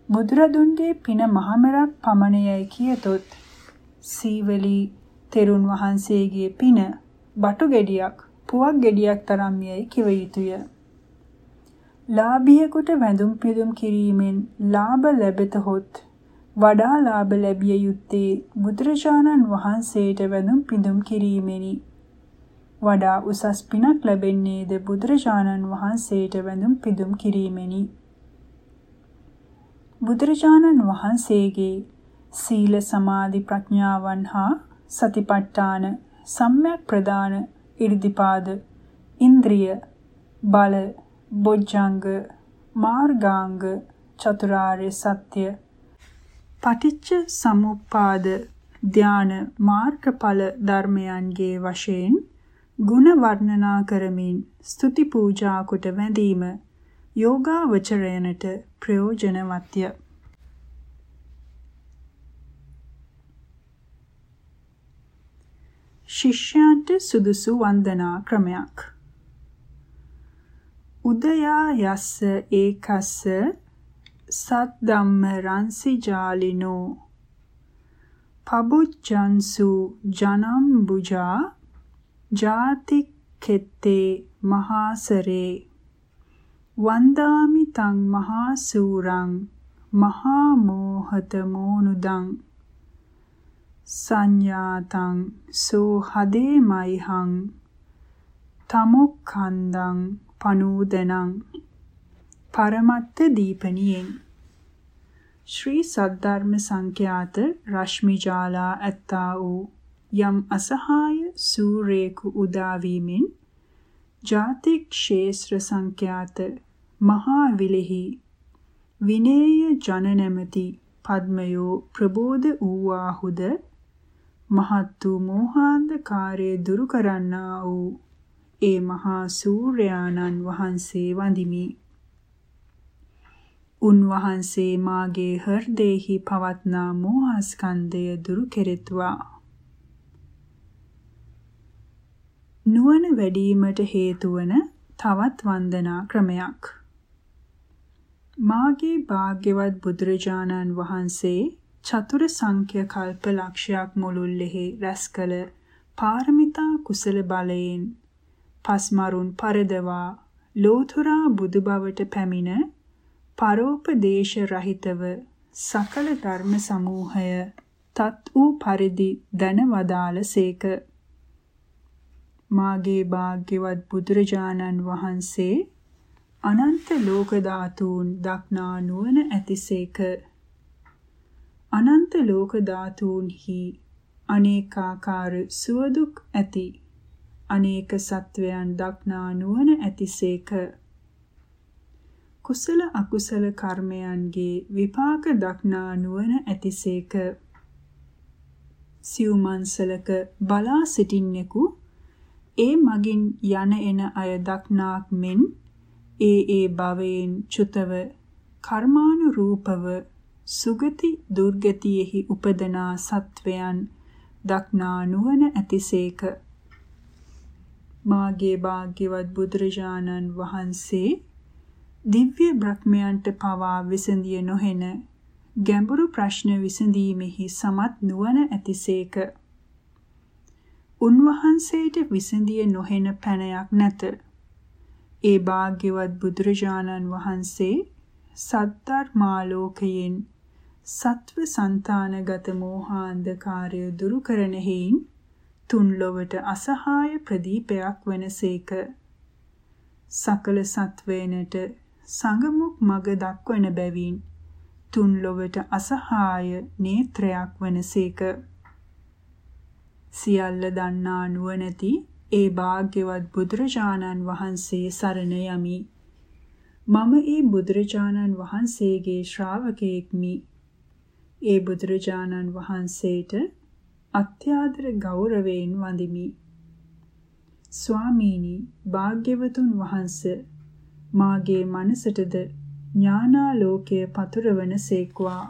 Speaker 1: බුදුරදුන්ගේ පින මහමෙරක් පමණයයි කියතොත් සීවලී තෙරුන් වහන්සේගේ පින බටු ගෙඩියක් පුවක් ගෙඩියක් තරම් යයි කිව යුතුය. ලාභියෙකුට වැඳුම් පිදුම් කිරීමෙන් ලාභ ලැබෙතහොත් වඩා ලාභ ලැබිය යුත්තේ බුදුරජාණන් වහන්සේට වැඳුම් පිදුම් කිරීමෙනි. වඩා උසස් පිනක් ලැබෙන්නේද බුදුරජාණන් වහන්සේට වැඳුම් පිදුම් කිරීමෙනි. බුදුරජාණන් වහන්සේගේ සීල සමාධි ප්‍රඥාවන් හා සතිපට්ඨාන සම්‍යක් ප්‍රදාන ඉර්ධිපාද ඉන්ද්‍රිය බල බොජ්ජංග මාර්ගාංග චතුරාර්ය සත්‍ය පටිච්ච සමුප්පාද ධාන මාර්ගඵල ධර්මයන්ගේ වශයෙන් ಗುಣ වර්ණනා කරමින් ස්තුති පූජා කොට වැඳීම යෝගාවචරයනට ප්‍රයෝජනවත්ය. ශිෂ්‍යයන්ට සුදුසු වන්දනා ක්‍රමයක් උදයා යස්ස ඒකස්ස සද්දම්ම රන්සි ජාලිනෝ පබුච්චන්සු ජනම්බුජා ජාති කෙත්තේ මහාසරේ. වන්දාමි තං මහා සූරං මහා මෝහත මෝනුදං. සංඥාතං සෝ හදේ මයිහං තමුක්ඛන්දං පනූදනං. පරමත්ත දීපනියෙන්. ශ්‍රී සද්ධර්ම සංඛ්‍යාත රශ්මි ජාලා ඇත්තා වූ යම් අසහාය සූරේකු උදා වීමෙන් ජාතික් ශේෂ්ත්‍ර සංඛ්‍යාත මහා විලෙහි විනේය ජන නැමැති පද්මයෝ ප්‍රබෝධ වූවාහුද මහත් වූ මෝහාන්ධකාරයේ දුරු කරන්නා වූ ඒ මහා සූර්යානන් වහන්සේ වඳිමි. උන්වහන්සේ මාගේ හෘදයෙහි පවත්නා මෝහස්කන්ධය දුරු කෙරෙත්වා. නුවණ වැඩිවීමට හේතු වන තවත් වන්දනා ක්‍රමයක්. මාගේ භාග්‍යවත් බුදුරජාණන් වහන්සේ චතුර සංඛ්‍ය කල්ප ලක්ෂයක් මුළුල්ලෙහි රැස් කළ පාරමිතා කුසල බලයෙන් පස්මරුන් පරදවා ලෝතුරා බුදු බවට පැමිණ පරෝපදේශ රහිතව සකල ධර්ම සමූහය තත් වූ පරිදි දැන වදාළසේක මාගේ භාග්‍යවත් බුදුරජාණන් වහන්සේ අනන්ත ලෝක ධාතුන් දක්නා නුවණ ඇතිසේක. අනන්ත ලෝක ධාතුන්හි අනේකාකාර සුවදුක් ඇති අනේක සත්වයන් දක්නා නුවණ ඇතිසේක. කුසල අකුසල කර්මයන්ගේ විපාක දක්නා නුවණ ඇතිසේක. සිව්මන්සලක බලා සිටින්නෙකු ඒ මගින් යන එන අය දක්නාක් මෙන් ඒ ඒ භවයෙන් චුතව කර්මානුරූපව සුගති දුර්ගතියෙහි උපදනා සත්වයන් දක්නා නුවණ ඇතිසේක මාගේ භාග්‍යවත් බුදුරජාණන් වහන්සේ දිව්‍ය බ්‍රහ්මයන්ට පවා විසඳිය නොහෙන ගැඹුරු ප්‍රශ්න විසඳීමෙහි සමත් නුවණ ඇතිසේක. උන්වහන්සේට විසඳිය නොහෙන පැනයක් නැත. ඒ භාග්‍යවත් බුදුරජාණන් වහන්සේ සද්ධර්මාලෝකයෙන් සත්ව సంతානගත මෝහාන්ධකාරය දුරු කරන හේයින් තුන් ලොවට අසහාය ප්‍රදීපයක් වනසේක. සකල සත්වයනට සංගමුක් මග දක්වන බැවින් තුන් ලොවට අසහාය නේත්‍රයක් වනසේක සියල්ල දන්නා නුවණැති ඒ භාග්‍යවත් බුදුරජාණන් වහන්සේ සරණ යමි. මම ඒ බුදුරජාණන් වහන්සේගේ ශ්‍රාවකයෙක්මි. ඒ බුදුරජාණන් වහන්සේට අත්‍යාදර ගෞරවයෙන් වඳිමි. ස්වාමීනි භාග්‍යවතුන් වහන්සේ මාගේ මනසටද ඥානාලෝකය පතුරවන සේක්වා.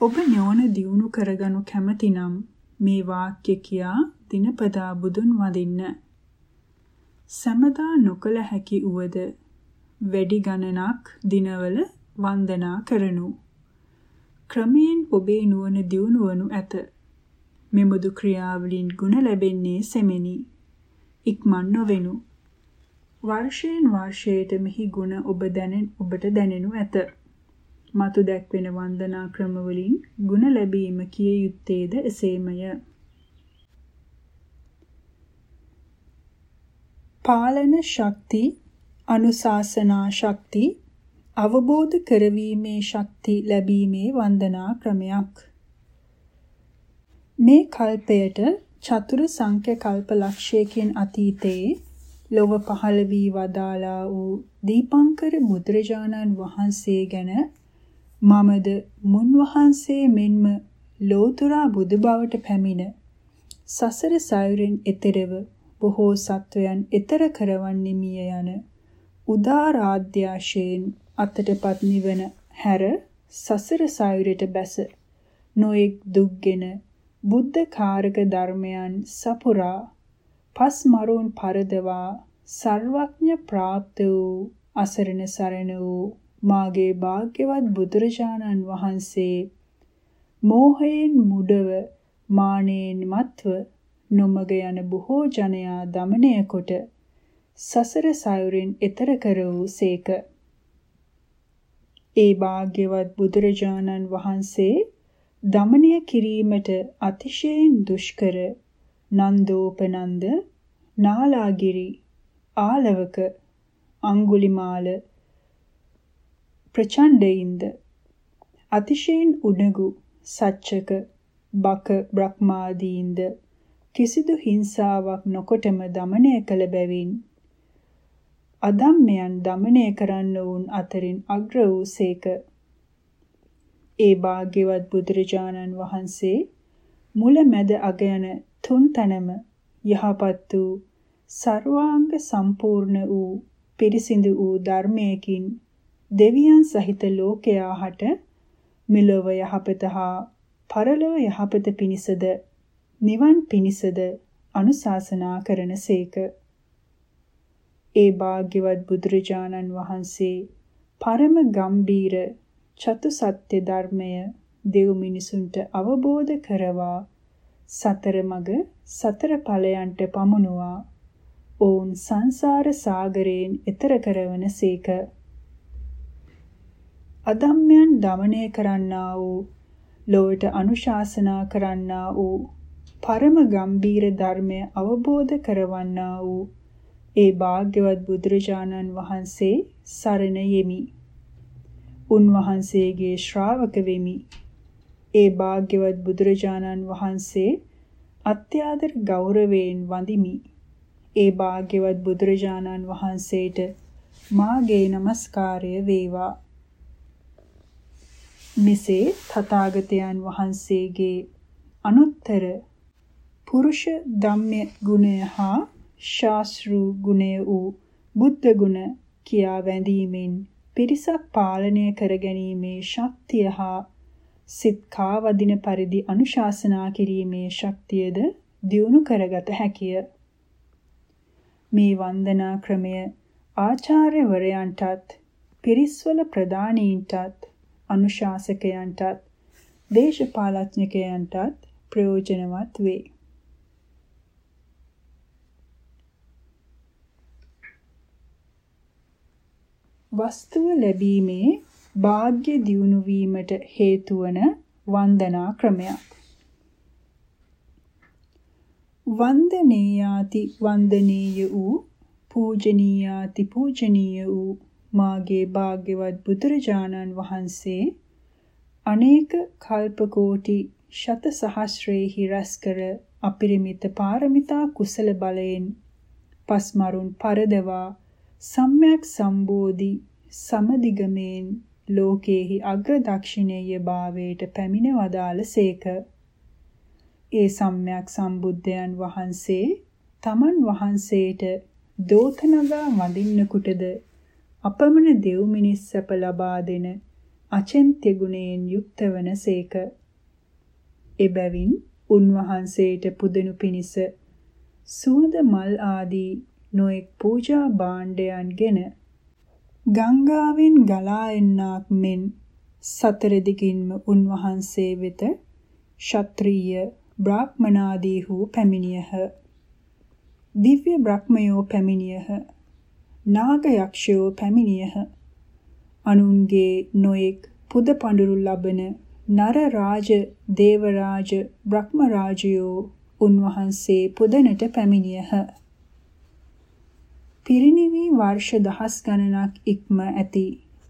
Speaker 1: ඔබ ඥාන දියුණු කරගනු කැමතිනම් මේ වාක්‍ය කියා දිනපතා බුදුන් වදින්න. සමදා නොකල හැකි උවද වැඩි ගණනක් දිනවල වන්දනා කරනු. ක්‍රමයෙන් ඔබේ නුවණ දියුණු වනු ඇත. මෙමුදු ක්‍රියාවලින් ගුණ ලැබෙන්නේ සෙමෙනි. ඉක්මන් නොවෙනු. වර්ෂයෙන් වර්ෂයට මෙහි ගුණ ඔබ දැනෙන ඔබට දැනෙනු ඇත. මතු දැක්වෙන වන්දනා ක්‍රමවලින් ගුණ ලැබීම කිය යුත්තේද එසේමය. පාලන ශක්ති, අනුශාසනා ශක්ති, අවබෝධ කරවීමේ ශක්ති ලැබීමේ වන්දනා ක්‍රමයක්. මේ කල්පයට චතුර සංඛ්‍ය කල්ප ලක්ෂයකින් අතීතයේ ලොව පහළ වී වදාලා වූ දීපංකර බුදුරජාණන් වහන්සේ ගැන මමද මුන්වහන්සේ මෙන්ම ලෝතුරා බුදු බවට පැමිණ සසර සයුරෙන් එතරව බොහෝ සත්වයන් එතර කරවන්නෙමිය යන උදාරාද්‍යාශයෙන් අතටපත් නිවන හැර සසර සයුරට බැස නොඑක් දුක්ගෙන බුද්ධ කාරක ධර්මයන් සපුරා පස් මරුන් පරදවා සර්වඥ ප්‍රාප්ත වූ අසරණ සරණ වූ මාගේ භාග්‍යවත් බුදුරජාණන් වහන්සේ මෝහයෙන් මුඩව මානෙන් මත්ව නොමග යන බොහෝ ජනයා দমনය කොට සසර සයුරින් එතර කර වූ සේක. ඒ භාග්‍යවත් බුදුරජාණන් වහන්සේ দমনය කිරීමට අතිශයින් දුෂ්කර නන්දෝපනන්ද නාලාගිරි ආලවක අඟුලිමාල ප්‍රචණ්ඩයින්ද? අතිශයින් උඩඟු සච්චක බක බ්‍රහ්මාදීන්ද කිසිදු හිංසාවක් නොකොටම দমনය කළ බැවින් අධම්මයන් দমনය කරන්න වුන් අතරින් අග්‍ර වූ සේක. ඒ භාග්‍යවත් බුදුරජාණන් වහන්සේ මුල මැද අග යන තුන් තැනම යහපත් වූ ਸਰවාංග සම්පූර්ණ වූ පිරිසිදු වූ ධර්මයකින් දෙවියන් සහිත ලෝකයාට මෙලොව යහපත හා පරලොව යහපත පිණිසද නිවන් පිණිසද අනුශාසනා කරනසේක. ඒ භාග්‍යවත් බුදුරජාණන් වහන්සේ පරම ගම්බීර චතු සත්‍ය ධර්මය දෙව් මිනිසුන්ට අවබෝධ කරවා සතර මග සතර ඵලයන්ට පමුණුවා ඔවුන් සංසාර සාගරයෙන් එතර කරවන සේක. අධම්මයන් দমনය කරන්නා වූ ලොවට අනුශාසනා කරන්නා වූ පරම ගම්බීර ධර්මය අවබෝධ කරවන්නා වූ ඒ භාග්‍යවත් බුදුරජාණන් වහන්සේ සරණ යෙමි. උන්වහන්සේගේ ශ්‍රාවක වෙමි. ඒ භාග්‍යවත් බුදුරජාණන් වහන්සේ අත්‍යාදර ගෞරවයෙන් වඳිමි. ඒ භාග්‍යවත් බුදුරජාණන් වහන්සේට මාගේ নমස්කාරය වේවා. මෙසේ තථාගතයන් වහන්සේගේ අනුත්තර පුරුෂ ධම්ම ගුණය හා ශාස්ත්‍රු ගුණය වූ බුද්ධ ගුණ කියා වැඳීමෙන් පිරිසක් පාලනය කර ගැනීමේ ශක්තිය හා සිත් කාවදින පරිදි අනුශාසනා කිරීමේ ශක්තියද දියුණු කරගත හැකිය. මේ වන්දනා ක්‍රමය ආචාර්යවරයන්ටත් පිරිස්වල ප්‍රධානීන්ටත් අනුශාසකයන්ටත් දේශපාලඥකයන්ටත් ප්‍රයෝජනවත් වේ. වස්තුව ලැබීමේ වාග්ය දියුණු වීමට හේතු වන වන්දනා ක්‍රමයක්. වන්දනේයාති වන්දනීය වූ පූජනීයාති පූජනීය වූ මාගේ භාග්‍යවත් බුදුරජාණන් වහන්සේ අනේක කල්ප කෝටි ශත සහස්‍රේහි රැස් කර අපරිමිත පාරමිතා කුසල බලයෙන් පස්මරුන් පරදවා සම්්‍යක් සම්බෝධි සමදිගමෙන් ලෝකේහි අග්‍ර දක්ෂිනේය භාවයට පැමිණ වදාළසේක. ඒ සම්්‍යක් සම්බුද්ධයන් වහන්සේ තමන් වහන්සේට දෝතනගා වඳින්නකුටද අපමණ දෙව් මිනිස් සැප ලබා දෙන අචෙන්ත්‍ය ගුණයෙන් යුක්ත වනසේක. එබැවින් උන්වහන්සේට පුදනු පිණිස සුවඳ මල් ආදී නොඑක් පූජා භාණ්ඩයන්ගෙන ගංගාවෙන් ගලා එන්නාක් මෙන් සතර දිගින්ම උන්වහන්සේ වෙත ශාත්‍රීය බ්‍රාහ්මනාදීහු පැමිණියහ. දිව්‍ය බ්‍රහ්මයෝ පැමිණියහ. නාග යක්ෂයෝ පැමිණියහ. අනුන්ගේ නොයෙක් පුද පඳුරු ලබන නර රාජ, දේව රාජ, බ්‍රහ්ම රාජයෝ උන්වහන්සේ පුදනට පැමිණියහ. පිරිනිවි වර්ෂ දහස් ගණනක් ඉක්ම ඇති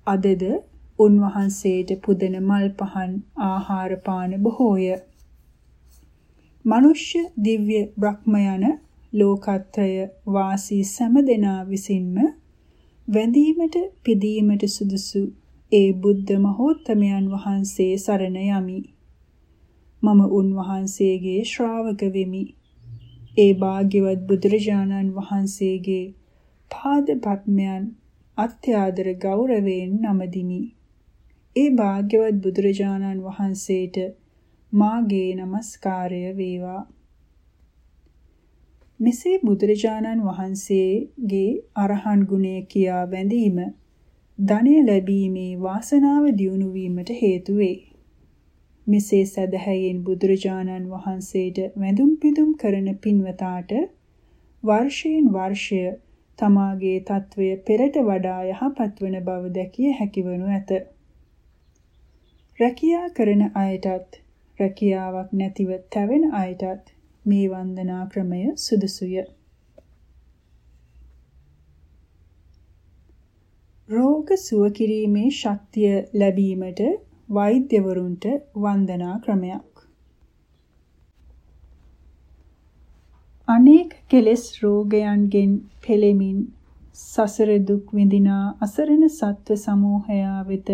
Speaker 1: අදද උන්වහන්සේට පුදන මල් පහන් ආහාර පාන බොහෝය. මනුෂ්‍ය දිව්‍ය බ්‍රහ්ම යන ලෝකත්‍රය වාසී සෑම දෙනා විසින්ම වැඳීමට පිදීමට සුදුසු ඒ බුද්ධ මහෝත්තමයන් වහන්සේ සරණ යමි. මම උන්වහන්සේගේ ශ්‍රාවක වෙමි. ඒ භාග්‍යවත් බුදුරජාණන් වහන්සේගේ පාද පත්මයන් අත්‍යාදර ගෞරවයෙන් නමදිමි. ඒ භාග්‍යවත් බුදුරජාණන් වහන්සේට මාගේ নমස්කාරය වේවා. මෙසේ බුදුරජාණන් වහන්සේගේ අරහන් ගුණය කියා වැඳීම ධනය ලැබීමේ වාසනාව දියුණු වීමට හේතු වේ. මෙසේ සදහැයෙන් බුදුරජාණන් වහන්සේට වැඳුම් පිදුම් කරන පින්වතාට වර්ෂයෙන් වර්ෂය තමාගේ తත්වය පෙරට වඩා යහපත් වන බව දැකිය හැකිවනු ඇත. රැකියා කරන අයටත් රැකියාවක් නැතිව තැවෙන අයටත් මේ වන්දනා ක්‍රමය සුදුසුය. රෝග සුව කිරීමේ ශක්තිය ලැබීමට වෛද්‍යවරුන්ට වන්දනා ක්‍රමයක්. අනේක කෙලෙස් රෝගයන්ගෙන් පෙළෙමින් සසර දුක් විඳිනා අසරණ සත්ව සමූහයා වෙත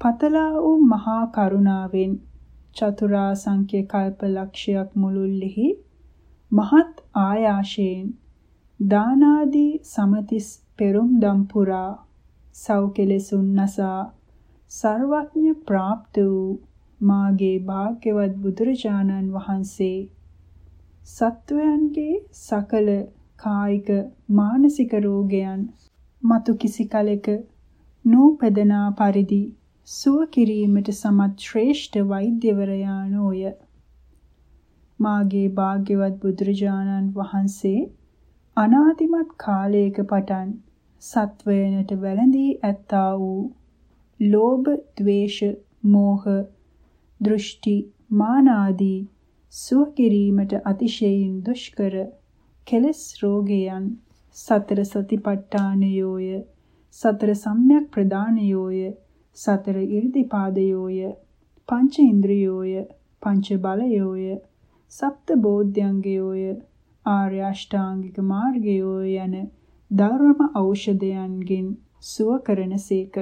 Speaker 1: පතලා වූ මහා කරුණාවෙන් චතුරා සංඛ්‍ය කල්ප ලක්ෂයක් මුළුල්ලෙහි මහත් ආයාශයෙන් දානාදී සමතිස් පෙරුම් දම් පුරා සව් කෙලෙසුන් නසා සර්වඥ ප්‍රාප්ත වූ මාගේ භාග්‍යවත් බුදුරජාණන් වහන්සේ සත්වයන්ගේ සකල කායික මානසික රෝගයන් මතු කිසි කලෙක නූපදනා පරිදි සුව කිරීමට සමත් ශ්‍රේෂ්ඨ වෛද්‍යවරයාණෝය. මාගේ භාග්‍යවත් බුදුරජාණන් වහන්සේ අනාදිමත් කාලයක පටන් සත්වයනට වැළඳී ඇත්තා වූ ලෝභ, ద్వේෂ, මෝහ, දෘෂ්ටි, මාන ආදී සුව කිරීමට අතිශයින් දුෂ්කර කෙලස් රෝගයන් සතර සතිපට්ඨානයෝය සතර සම්‍යක් ප්‍රදානයෝය සතර ඉර්ධිපාදයෝය පංච ඉන්ද්‍රියෝය පංච බලයෝය සප්ත බෝධ්‍යංගයෝය ආර්ය අෂ්ටාංගික මාර්ගයෝය යන ධර්ම ඖෂධයන්ගෙන් සුව කරනසේක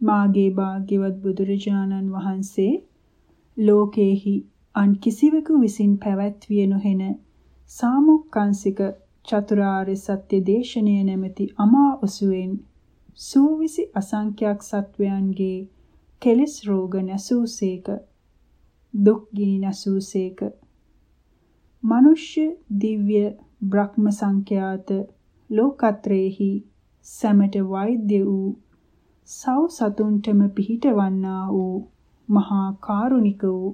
Speaker 1: මාගේ භාග්‍යවත් බුදුරජාණන් වහන්සේ ලෝකේහි අන් කිසිවෙකු විසින් පැවැත්විය නොහෙන සාමුක්කංශික චතුරාර්ය සත්‍ය දේශනය නැමැති අමා ඔසුවෙන් සූවිසි අසංඛ්‍යක් සත්වයන්ගේ කෙලෙස් රෝග නැසූසේක දුක් ගිනි නැසූසේක මනුෂ්‍ය දිව්‍ය බ්‍රහ්ම සංඛ්‍යාත ලෝකත්‍රයේහි සැමට වෛද්‍ය වූ සව් සතුන්ටම පිහිටවන්නා වූ මහා කාරුණික වූ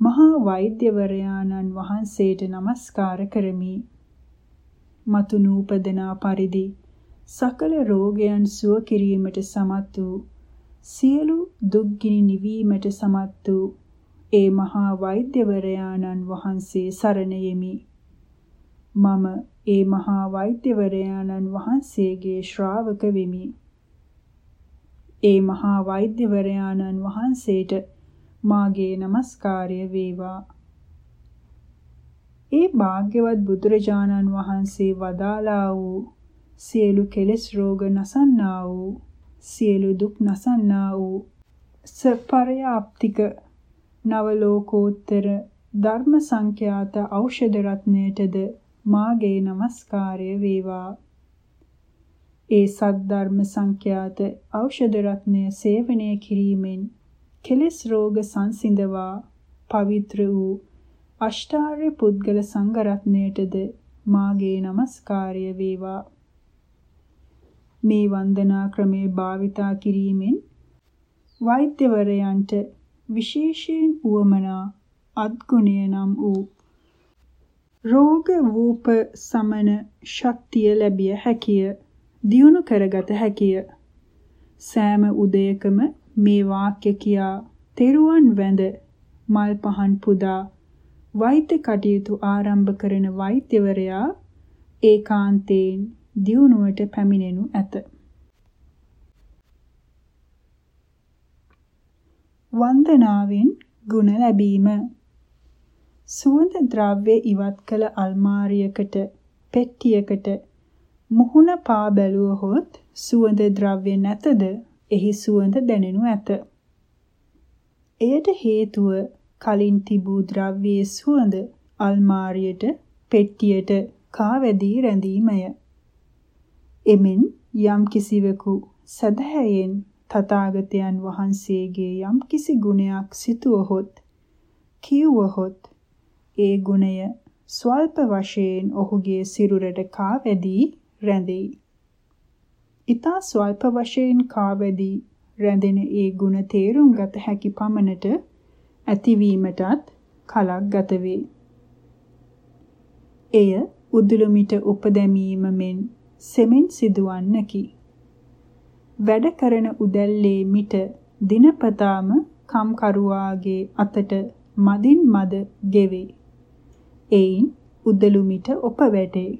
Speaker 1: මහා වෛද්‍යවරයාණන් වහන්සේට নমස්කාර කරමි. මතු නූපදනා පරිදි සකල රෝගයන් සුව කිරීමට සමත් වූ සියලු දුක්ගිනි නිවීමට සමත් වූ ඒ මහා වෛද්‍යවරයාණන් වහන්සේ සරණ යෙමි. මම ඒ මහා වෛද්‍යවරයාණන් වහන්සේගේ ශ්‍රාවක වෙමි. ඒ මහා වෛද්‍යවරයාණන් වහන්සේට මාගේ নমස්කාරය වේවා. ඒ භාග්‍යවත් බුදුරජාණන් වහන්සේ වදාලා වූ සියලු කෙලෙස් රෝග නසන්නා වූ සියලු දුක් නසන්නා වූ සපරියාප්තික නව ලෝකෝත්තර ධර්ම සංඛ්‍යාත ඖෂධ රත්නයටද මාගේ নমස්කාරය වේවා. ඒ සද්ධර්ම සංඛ්‍යාත ඖෂධ රත්නය සේවනය කිරීමෙන් කෙලෙස් රෝග සංසිඳවා පවිත්‍ර වූ අෂ්ටාර්ය පුද්ගල සංඝ රත්නයටද මාගේ নমස්කාරය වේවා. මේ වන්දනා ක්‍රමේ භාවිතා කිරීමෙන් වෛද්‍යවරයන්ට විශේෂයෙන් උවමනා අද්ගුණය නම් වූ රෝග වූප සමන ශක්තිය ලැබිය හැකිය දියුණු කරගත හැකිය. සෑම උදයකම මේ වාක්‍ය කියා තෙරුවන් වැඳ මල් පහන් පුදා වෛද්‍ය කටයුතු ආරම්භ කරන වෛද්‍යවරයා ඒකාන්තයෙන් දියුණුවට පැමිණෙනු ඇත. වන්දනාවෙන් ගුණ ලැබීම සුවඳ ද්‍රව්‍ය ඉවත් කළ අල්මාරියකට පෙට්ටියකට මුහුණ පා බැලුවහොත් සුවඳ ද්‍රව්‍ය නැතද එහි සුවඳ දැනෙනු ඇත. එයට හේතුව කලින් තිබූ ද්‍රව්‍යයේ සුවඳ අල්මාරියට පෙට්ටියට කාවැදී රැඳීමය. එමෙන් යම් කිසිවෙකු සදහැයෙන් තථාගතයන් වහන්සේගේ යම් කිසි ගුණයක් සිතුවහොත් කියවහොත් ඒ ගුණය ස්වල්ප වශයෙන් ඔහුගේ සිරුරට කාවැදී රැඳෙයි. ඊතා ස්වල්ප වශයෙන් කාවැදී රැඳෙන ඒ ಗುಣ තේරුම් ගත හැකි පමණට ඇතිවීමටත් කලක් ගත වේ. එය උදුළුමිට උපදැමීම මෙන් සෙමින් සිදුවන්නකි. වැඩ කරන උදැල්ලේ මිට දිනපතාම කම්කරුවාගේ අතට මදින් මද ගෙවේ. එයින් උදළුමිට ඔප වැටේ.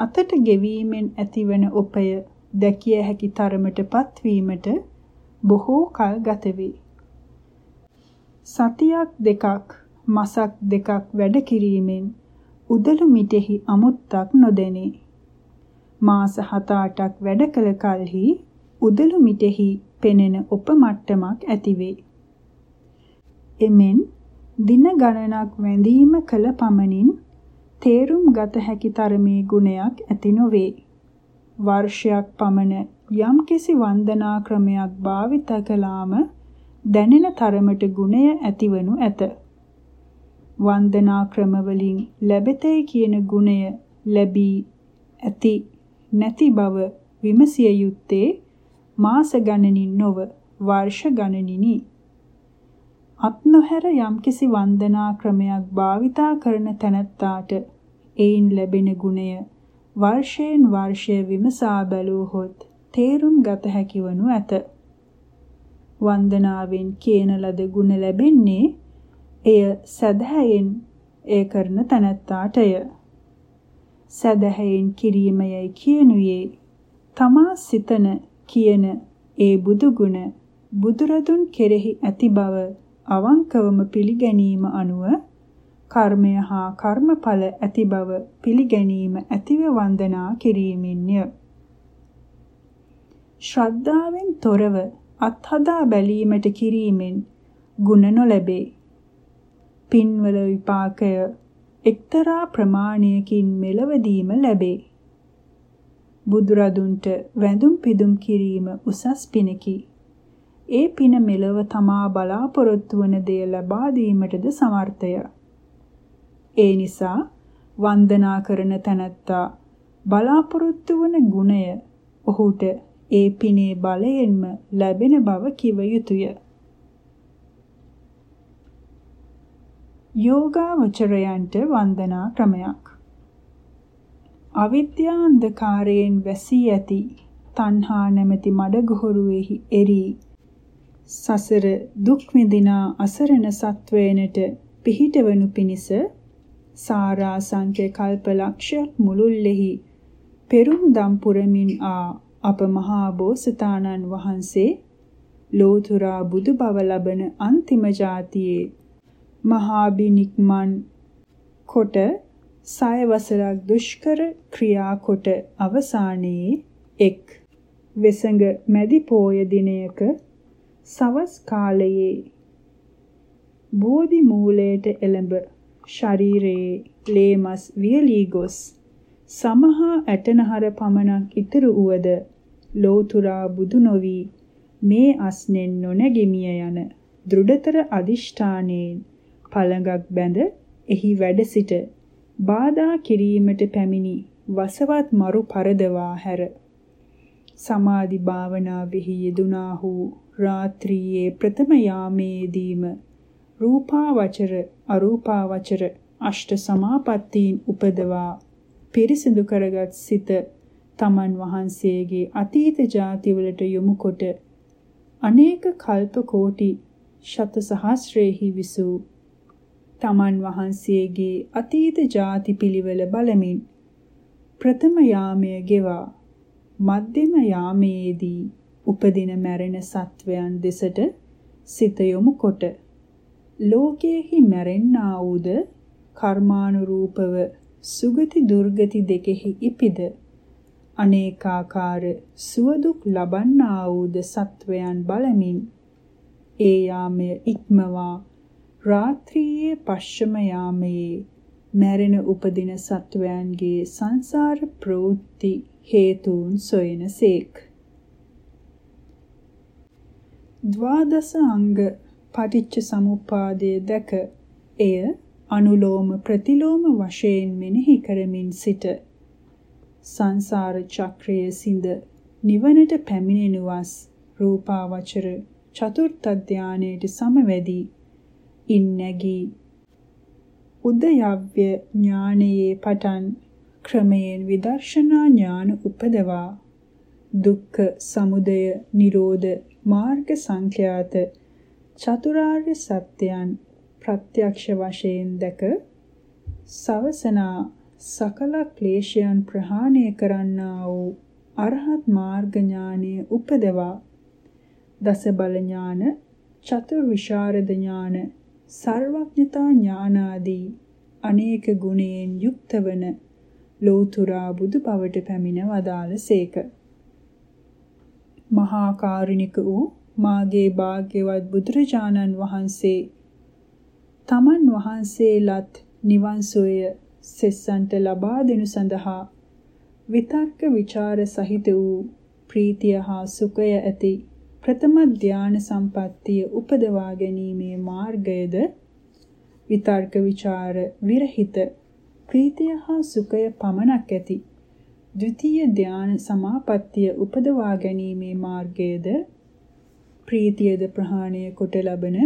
Speaker 1: අතට ගෙවීමෙන් ඇතිවන උපය දැකිය හැකි තරමට පත්වීමට බොහෝ කල් ගත වේ. සතියක් දෙකක් මසක් දෙකක් වැඩ කිරීමෙන් උදළු මිටෙහි අමුත්තක් නොදැනේ. මාස 7-8ක් වැඩ කළ කලෙහි උදළු මිටෙහි පෙනෙන උප මට්ටමක් ඇතිවේ. එමෙන් දින ගණනක් වැඳීම කළ පමණින් තේරුම් ගත හැකි තරමේ ගුණයක් ඇති නොවේ. වර්ෂයක් පමණ යම්කිසි වන්දනා ක්‍රමයක් භාවිත කළාම දැනෙන තරමට ගුණය ඇතිවනු ඇත. වන්දනා ක්‍රමවලින් ලැබෙතේ කියන ගුණය ලැබී ඇති නැති බව විමසිය යුත්තේ මාස ගණනින් නොව වර්ෂ ගණනිනි. අත් නොහැර යම්කිසි වන්දනා ක්‍රමයක් භාවිතා කරන තැනැත්තාට එයින් ලැබෙන ගුණය වර්ෂයෙන් වර්ෂය විමසා බැලුවහොත් තේරුම් ගත හැකිවනු ඇත. වන්දනාවෙන් කියන ලද ගුණ ලැබෙන්නේ එය සදහැයෙන් එය කරන තැනැත්තාටය. සදහැයෙන් කිරීමයයි කියනුයේ තමා සිතන කියන ඒ බුදු ගුණ බුදුරදුන් කෙරෙහි ඇති බව අවංකවම පිළිගැනීම අනුව කර්මය හා කර්මඵල ඇති බව පිළිගැනීම ඇතිව වන්දනා කිරීමෙන්ය. ශ්‍රද්ධාවෙන් තොරව අත්හදා බැලීමට කිරීමෙන් ගුණ නොලැබේ. පින්වල විපාකය එක්තරා ප්‍රමාණයකින් මෙලවදීම ලැබේ. බුදුරදුන්ට වැඳුම් පිදුම් කිරීම උසස් පිනකි. ඒ පින මෙලව තමා බලාපොරොත්තු වන දෙය ලබා දීමටද සමර්ථය. ඒ නිසා වන්දනා කරන තැනැත්තා බලාපොරොත්තු වන ගුණය ඔහුට ඒ පිනේ බලයෙන්ම ලැබෙන බව කිව යුතුය. යෝගාවචරයන්ට වන්දනා ක්‍රමයක්. අවිද්‍යාන්ධකාරයෙන් වැසී ඇති තණ්හා නැමැති මඩගොහරුවෙහි එරි සසර දුක් විඳිනා අසරණ සත්වයනට පිහිටවනු පිණිස සාරා සංඛ්‍ය කල්ප ලක්ෂයක් මුළුල්ලෙහි පෙරුම් දම් පුරමින් ආ අප මහා බෝසතාණන් වහන්සේ ලෝතුරා බුදු බව ලබන අන්තිම જાතියේ මහා බිනික්මන් කොට සය වසරක් දුෂ්කර ක්‍රියා කොට අවසානයේ එක් වෙසඟ මැදි පෝය දිනයක සවස් කාලයේ බෝධි මූලයට එළඹ ශරීරයේ ලේමස් වියලී ගොස් සමහා ඇටනහර පමණක් ඉතුරු වුවද ලෝතුරා බුදු නොවි මේ අස්නෙන් නොනැගෙමිය යන දෘಢතර අදිෂ්ඨානයෙන් පළඟක් බැඳ එහි වැඩ සිට බාධා කිරීමට පැමිණි වසවත් මරු පරදවා හැර. සමාධි භාවනාවෙහි යෙදුනාහු රාත්‍රියේ ප්‍රථම යාමේදීම රූපාවචර අරූපාවචර අෂ්ට සමාපත්තීන් උපදවා පිරිසිදු කරගත් සිත තමන් වහන්සේගේ අතීත ಜಾතිවලට යොමු කොට අනේක කල්ප කෝටි ශත සහස්‍රේහි විසූ තමන් වහන්සේගේ අතීත ಜಾති පිළිවෙල බලමින් ප්‍රථම යාමය ගෙවා. මධ්‍යම යාමයේදී උපදින මැරෙන සත්වයන් දෙසට සිත යොමු කොට ලෝකයේහි මැරෙන්නා වූද කර්මානුරූපව සුගති දුර්ගති දෙකෙහි ඉපිද අනේකාකාර සුවදුක් ලබන්නා වූද සත්වයන් බලමින් ඒ යාමය ඉක්මවා රාත්‍රියේ පශ්චම යාමයේ මැරෙන උපදින සත්වයන්ගේ සංසාර ප්‍රවෘත්ති හේතුන් සොයනසේක්. ද්වාදස අංග පටිච්ච සමුප්පාදයේ දැක එය අනුලෝම ප්‍රතිලෝම වශයෙන් මෙනෙහි කරමින් සිට සංසාර චක්‍රයේ සිඳ නිවනට පැමිණෙනවස් රූපාවචර චතුර්ථ ධානයේට සමවැදී ඉන් නැගී උදයව්‍ය ඥානයේ පටන් ක්‍රමයෙන් විදර්ශනා ඥාන උපදවා. දුක්ඛ සමුදය නිරෝධ මාර්ග සංඛ්‍යාත චතුරාර්ය සත්‍යයන් ප්‍රත්‍යක්ෂ වශයෙන් දැක සවසනා සකල ක්ලේශයන් ප්‍රහාණය කරන්නා වූ අරහත් මාර්ග ඥානය උපදවා. දස බල ඥාන චතුර් විශාරද ඥාන සර්වඥතා ඥානාදී අනේක ගුණයෙන් යුක්ත වන ලෝතුරා බුදු බවට පැමිණ වදාළසේක. මහා කාරුණික වූ මාගේ භාග්‍යවත් බුදුරජාණන් වහන්සේ තමන් වහන්සේලත් නිවන් සෝය සෙස්සන්ට ලබා දෙනු සඳහා විතර්ක ਵਿਚාර සහිත වූ ප්‍රීතිය හා සුඛය ඇති ප්‍රථම ධාන සම්පත්තිය උපදවා ගැනීමේ මාර්ගයද? විතර්ක ਵਿਚාර විරහිත ප්‍රීතිය හා සුඛය පමණක් ඇති ද්විතීය ධාන සමාපත්තිය උපදවා ගැනීමේ මාර්ගයද? ප්‍රීතියද ප්‍රහාණය කොට ලබන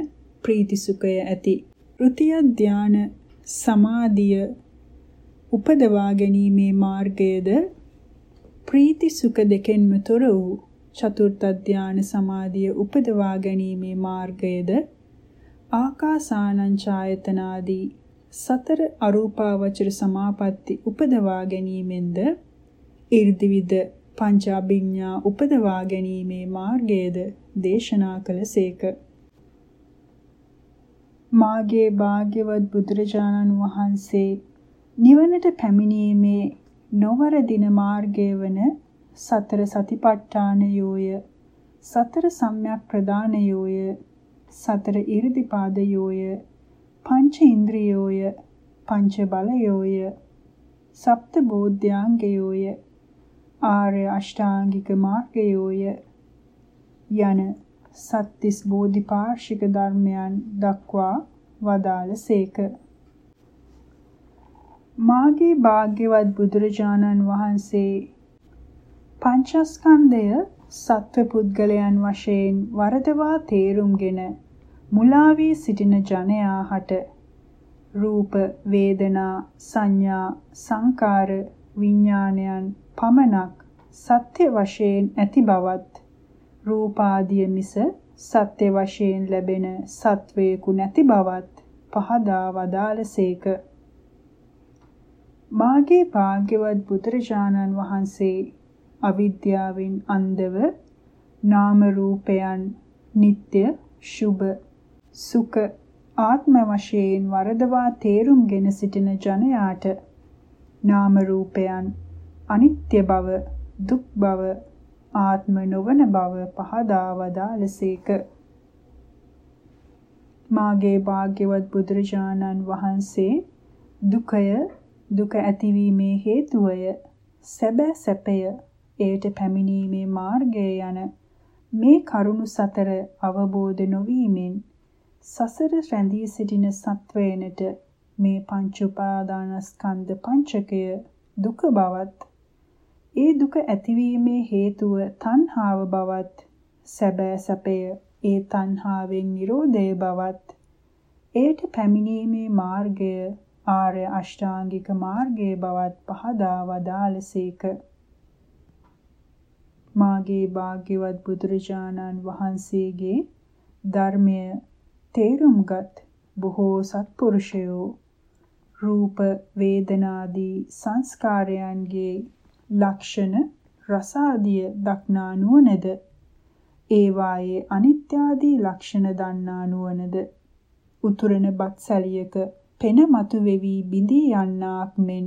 Speaker 1: ප්‍රීති සුඛය ඇති තෘතිය ධාන සමාධිය උපදවා ගැනීමේ මාර්ගයද? ප්‍රීති සුඛ දෙකෙන්ම තොර වූ චතුර්ථ ධානය සමාධිය උපදවා ගැනීමේ මාර්ගයද ආකාසානංචායතනාදී සතර අරූපාවචර සමාපatti උපදවා ගැනීමෙන්ද 이르දිවිද පංච අභිඥා උපදවා ගැනීමේ මාර්ගයේද දේශනා කළසේක. මාගේ භාග්‍යවත් බුදුරජාණන් වහන්සේ නිවනට පැමිණීමේ නොවරදින මාර්ගය වන සතර සතිපට්ඨානයෝය සතර සම්‍යක් ප්‍රදානයෝය සතර 이르දිපාදයෝය පංච ඉන්ද්‍රියෝය පංච බලයෝය සප්ත බෝධ්‍යාංගයෝය ආර්ය අෂ්ටාංගික මාර්ගයෝය යන සත්‍තිස් බෝධිපාර්ශික ධර්මයන් දක්වා වදාළසේක. මාගේ භාග්‍යවත් බුදුරජාණන් වහන්සේ පංචස්කන්ධය සත්ව පුද්ගලයන් වශයෙන් වරදවා තේරුම්ගෙන මුලා වී සිටින ජනයා හට රූප වේදනා සංඥා සංකාර විඥානයන් පමණක් සත්‍ය වශයෙන් ඇති බවත් රූපාදිය මිස සත්‍ය වශයෙන් ලැබෙන සත්වේකු නැති බවත් පහදා වදාළසේක. මාගේ භාග්‍යවත් බුදුරජාණන් වහන්සේ අවිද්‍යාවෙන් අන්ධව නාම රූපයන් නিত্য සුභ සුඛ ආත්ම වශයෙන් වරදවා තේරුම්ගෙන සිටින ජනයාට නාම රූපයන් අනිත්‍ය බව, දුක් බව, ආත්ම නොවන බව පහදා වදාළසේක. මාගේ භාග්‍යවත් බුදුරජාණන් වහන්සේ දුකය දුක ඇතිවීමේ හේතුවය සැබෑ සැපය එයට පැමිණීමේ මාර්ගය යන මේ කරුණු සතර අවබෝධ නොවීමෙන් සසර රැඳී සිටින සත්වයනට මේ පංච උපාදානස්කන්ධ පංචකය දුක බවත් ඒ දුක ඇතිවීමේ හේතුව තණ්හාව බවත් සැබෑ සැපය ඒ තණ්හාවෙන් නිරෝධය බවත් ඒට පැමිණීමේ මාර්ගය ආර්ය අෂ්ටාංගික මාර්ගයේ බවත් පහදා වදාළසේක මාගේ භාග්‍යවත් බුදුරජාණන් වහන්සේගේ ධර්මය තේරුම්ගත් බොහෝ සත්පුරුෂයෝ රූප වේදනාදී සංස්කාරයන්ගේ ලක්ෂණ රසාදිය දක්නා නුවණද? ඒවායේ අනිත්‍ය ආදී ලක්ෂණ දන්නා නුවණද? උතුරන බත් සැලියක පෙන මතු වෙවි බිඳී යන්නාක් මෙන්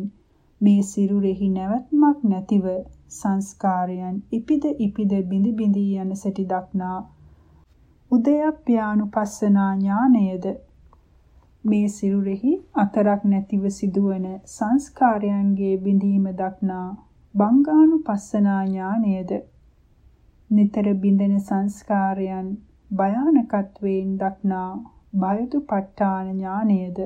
Speaker 1: මේ සිරුරෙහි නැවත්මක් නැතිව සංස්කාරයන් ඉපිද ඉපිද බිඳ බිඳී යන සැටි දක්නා උදයප්පයානුපස්සනා ඥානයද? මේ සිරුරෙහි අතරක් නැතිව සිදුවන සංස්කාරයන්ගේ බිඳීම දක්නා බංගානුපස්සනා ඥානයද? නිතර බිඳෙන සංස්කාරයන් භයානකත්වයෙන් දක්නා බයතුපට්ඨාන ඥානයද?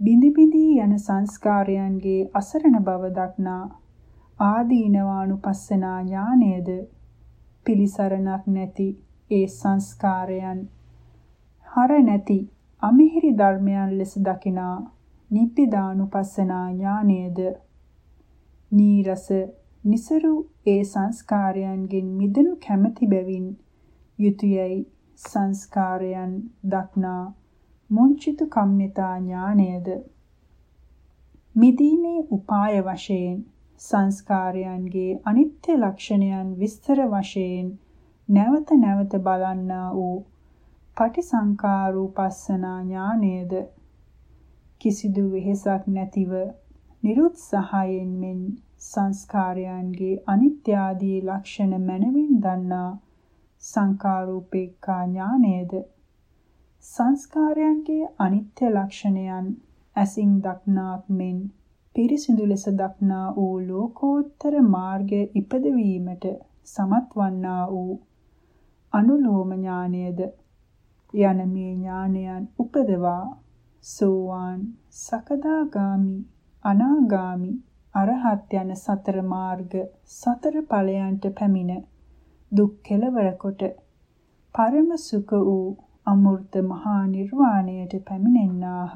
Speaker 1: බිඳි බිඳී යන සංස්කාරයන්ගේ අසරණ බව දක්නා ආදීනවානුපස්සනා ඥානයද පිලිසරණක් නැති ඒ සංස්කාරයන්? හර නැති අමිහිරි ධර්මයන් ලෙස දකිනා නිබ්බිදානුපස්සනා ඥානයද නීරස નિසරු ඒ සංස්කාරයන්ගෙන් මිදෙනු කැමැති බැවින් යුතුයයි සංස්කාරයන් දක්නා මුංචිත කම්මිතා ඥානයද මිදීමේ උපාය වශයෙන් සංස්කාරයන්ගේ අනිත්‍ය ලක්ෂණයන් විස්තර වශයෙන් නැවත නැවත බලන්නා වූ පටිසංකාරූපස්සනා ඥානයද කිසිදු වෙහෙසක් නැතිව නිරුත්සාහයෙන් මෙන් සංස්කාරයන්ගේ අනිත්‍ය ආදී ලක්ෂණ මනවින් දන්නා සංකාරූපේක්ඛා ඥානයේද සංස්කාරයන්ගේ අනිත්‍ය ලක්ෂණයන් ඇසින් දක්නාක් මෙන් පිරිසිදු ලෙස දක්නා වූ ලෝකෝත්තර මාර්ගය ඉපදවීමට සමත් වන්නා වූ අනුලෝම ඥානයේද යන මේ ඥානයන් උපදවා සෝවාන් සකදාගාමි අනාගාමි අරහත් යන සතර මාර්ග සතර ඵලයන්ට පැමිණ දුක් කෙලවර කොට පරම සුඛ වූ අමෘත මහා නිර්වාණයට පැමිණෙන්නාහ.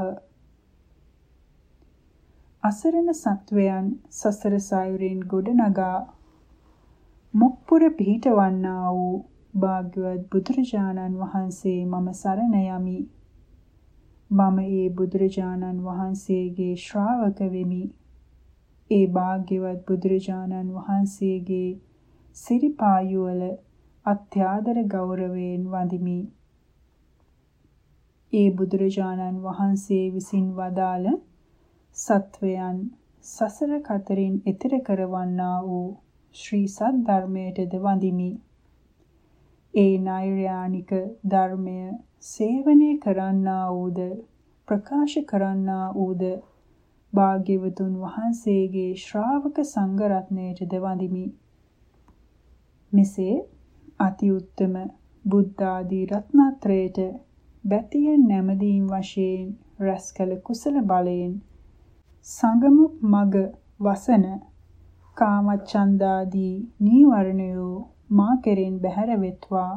Speaker 1: අසරණ සත්වයන් සසර සායුරෙන් ගොඩ නගා මුක්පුර පිහිටවන්නා වූ භාග්‍යවත් බුදුරජාණන් වහන්සේ මම සරණ යමි. මම ඒ බුදුරජාණන් වහන්සේගේ ශ්‍රාවක වෙමි. ඒ භාග්‍යවත් බුදුරජාණන් වහන්සේගේ සිරිපායුවල අත්‍යාදර ගෞරවයෙන් වඳිමි. ඒ බුදුරජාණන් වහන්සේ විසින් වදාළ සත්වයන් සසර කතරින් එතෙර කරවන්නා වූ ශ්‍රී සද්ධර්මයටද වඳිමි. ඒ නෛර්යානික ධර්මය සේවනය කරන්නා වූද ප්‍රකාශ කරන්නා වූද භාග්‍යවතුන් වහන්සේගේ ශ්‍රාවක සංඝ රත්නයටද වඳිමි. මෙසේ අති උත්තම බුද්ධ ආදී රත්නත්‍රයට බැතියෙන් නැමදීම් වශයෙන් රැස් කළ කුසල බලයෙන් සංගමු මග වසන. කාමච්ඡන්දාදී නීවරණයෝ මා කෙරෙන් බැහැර වෙත්වා.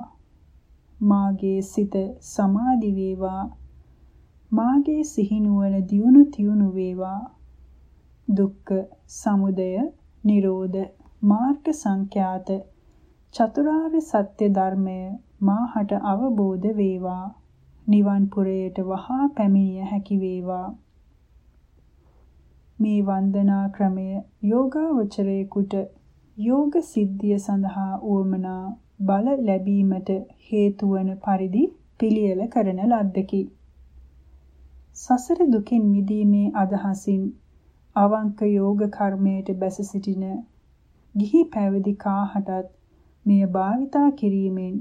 Speaker 1: මාගේ සිත සමාධි වේවා. මාගේ සිහිනුවන දියුණු තියුණු වේවා. දුක්ඛ සමුදය නිරෝධ මාර්ග සංඛ්‍යාත චතුරාර්ය සත්‍ය ධර්මය මාහට අවබෝධ වේවා. නිවන් පුරයට වහා පැමිණිය හැකි වේවා. මේ වන්දනා ක්‍රමය යෝගාවචරයෙකුට යෝග සිද්ධිය සඳහා උවමනා බල ලැබීමට හේතු වන පරිදි පිළියෙල කරන ලද්දකි. සසර දුකින් මිදීමේ අදහසින් අවංක යෝග කර්මයට බැස සිටින ගිහි පැවිදි කාහටත් මෙය භාවිතා කිරීමෙන්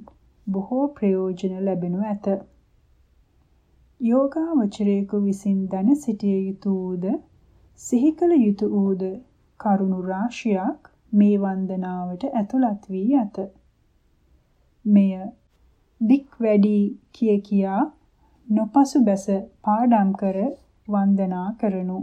Speaker 1: බොහෝ ප්‍රයෝජන ලැබෙනු ඇත. යෝගාවචරයෙකු විසින් දැන සිටිය යුතු ඌද සිහි කළ යුතු ඌද කරුණු රාශියක් මේ වන්දනාවට ඇතුළත් වී ඇත. මෙය දික් වැඩි කිය කියා නොපසු බැස පාඩම් කර වන්දනා කරනු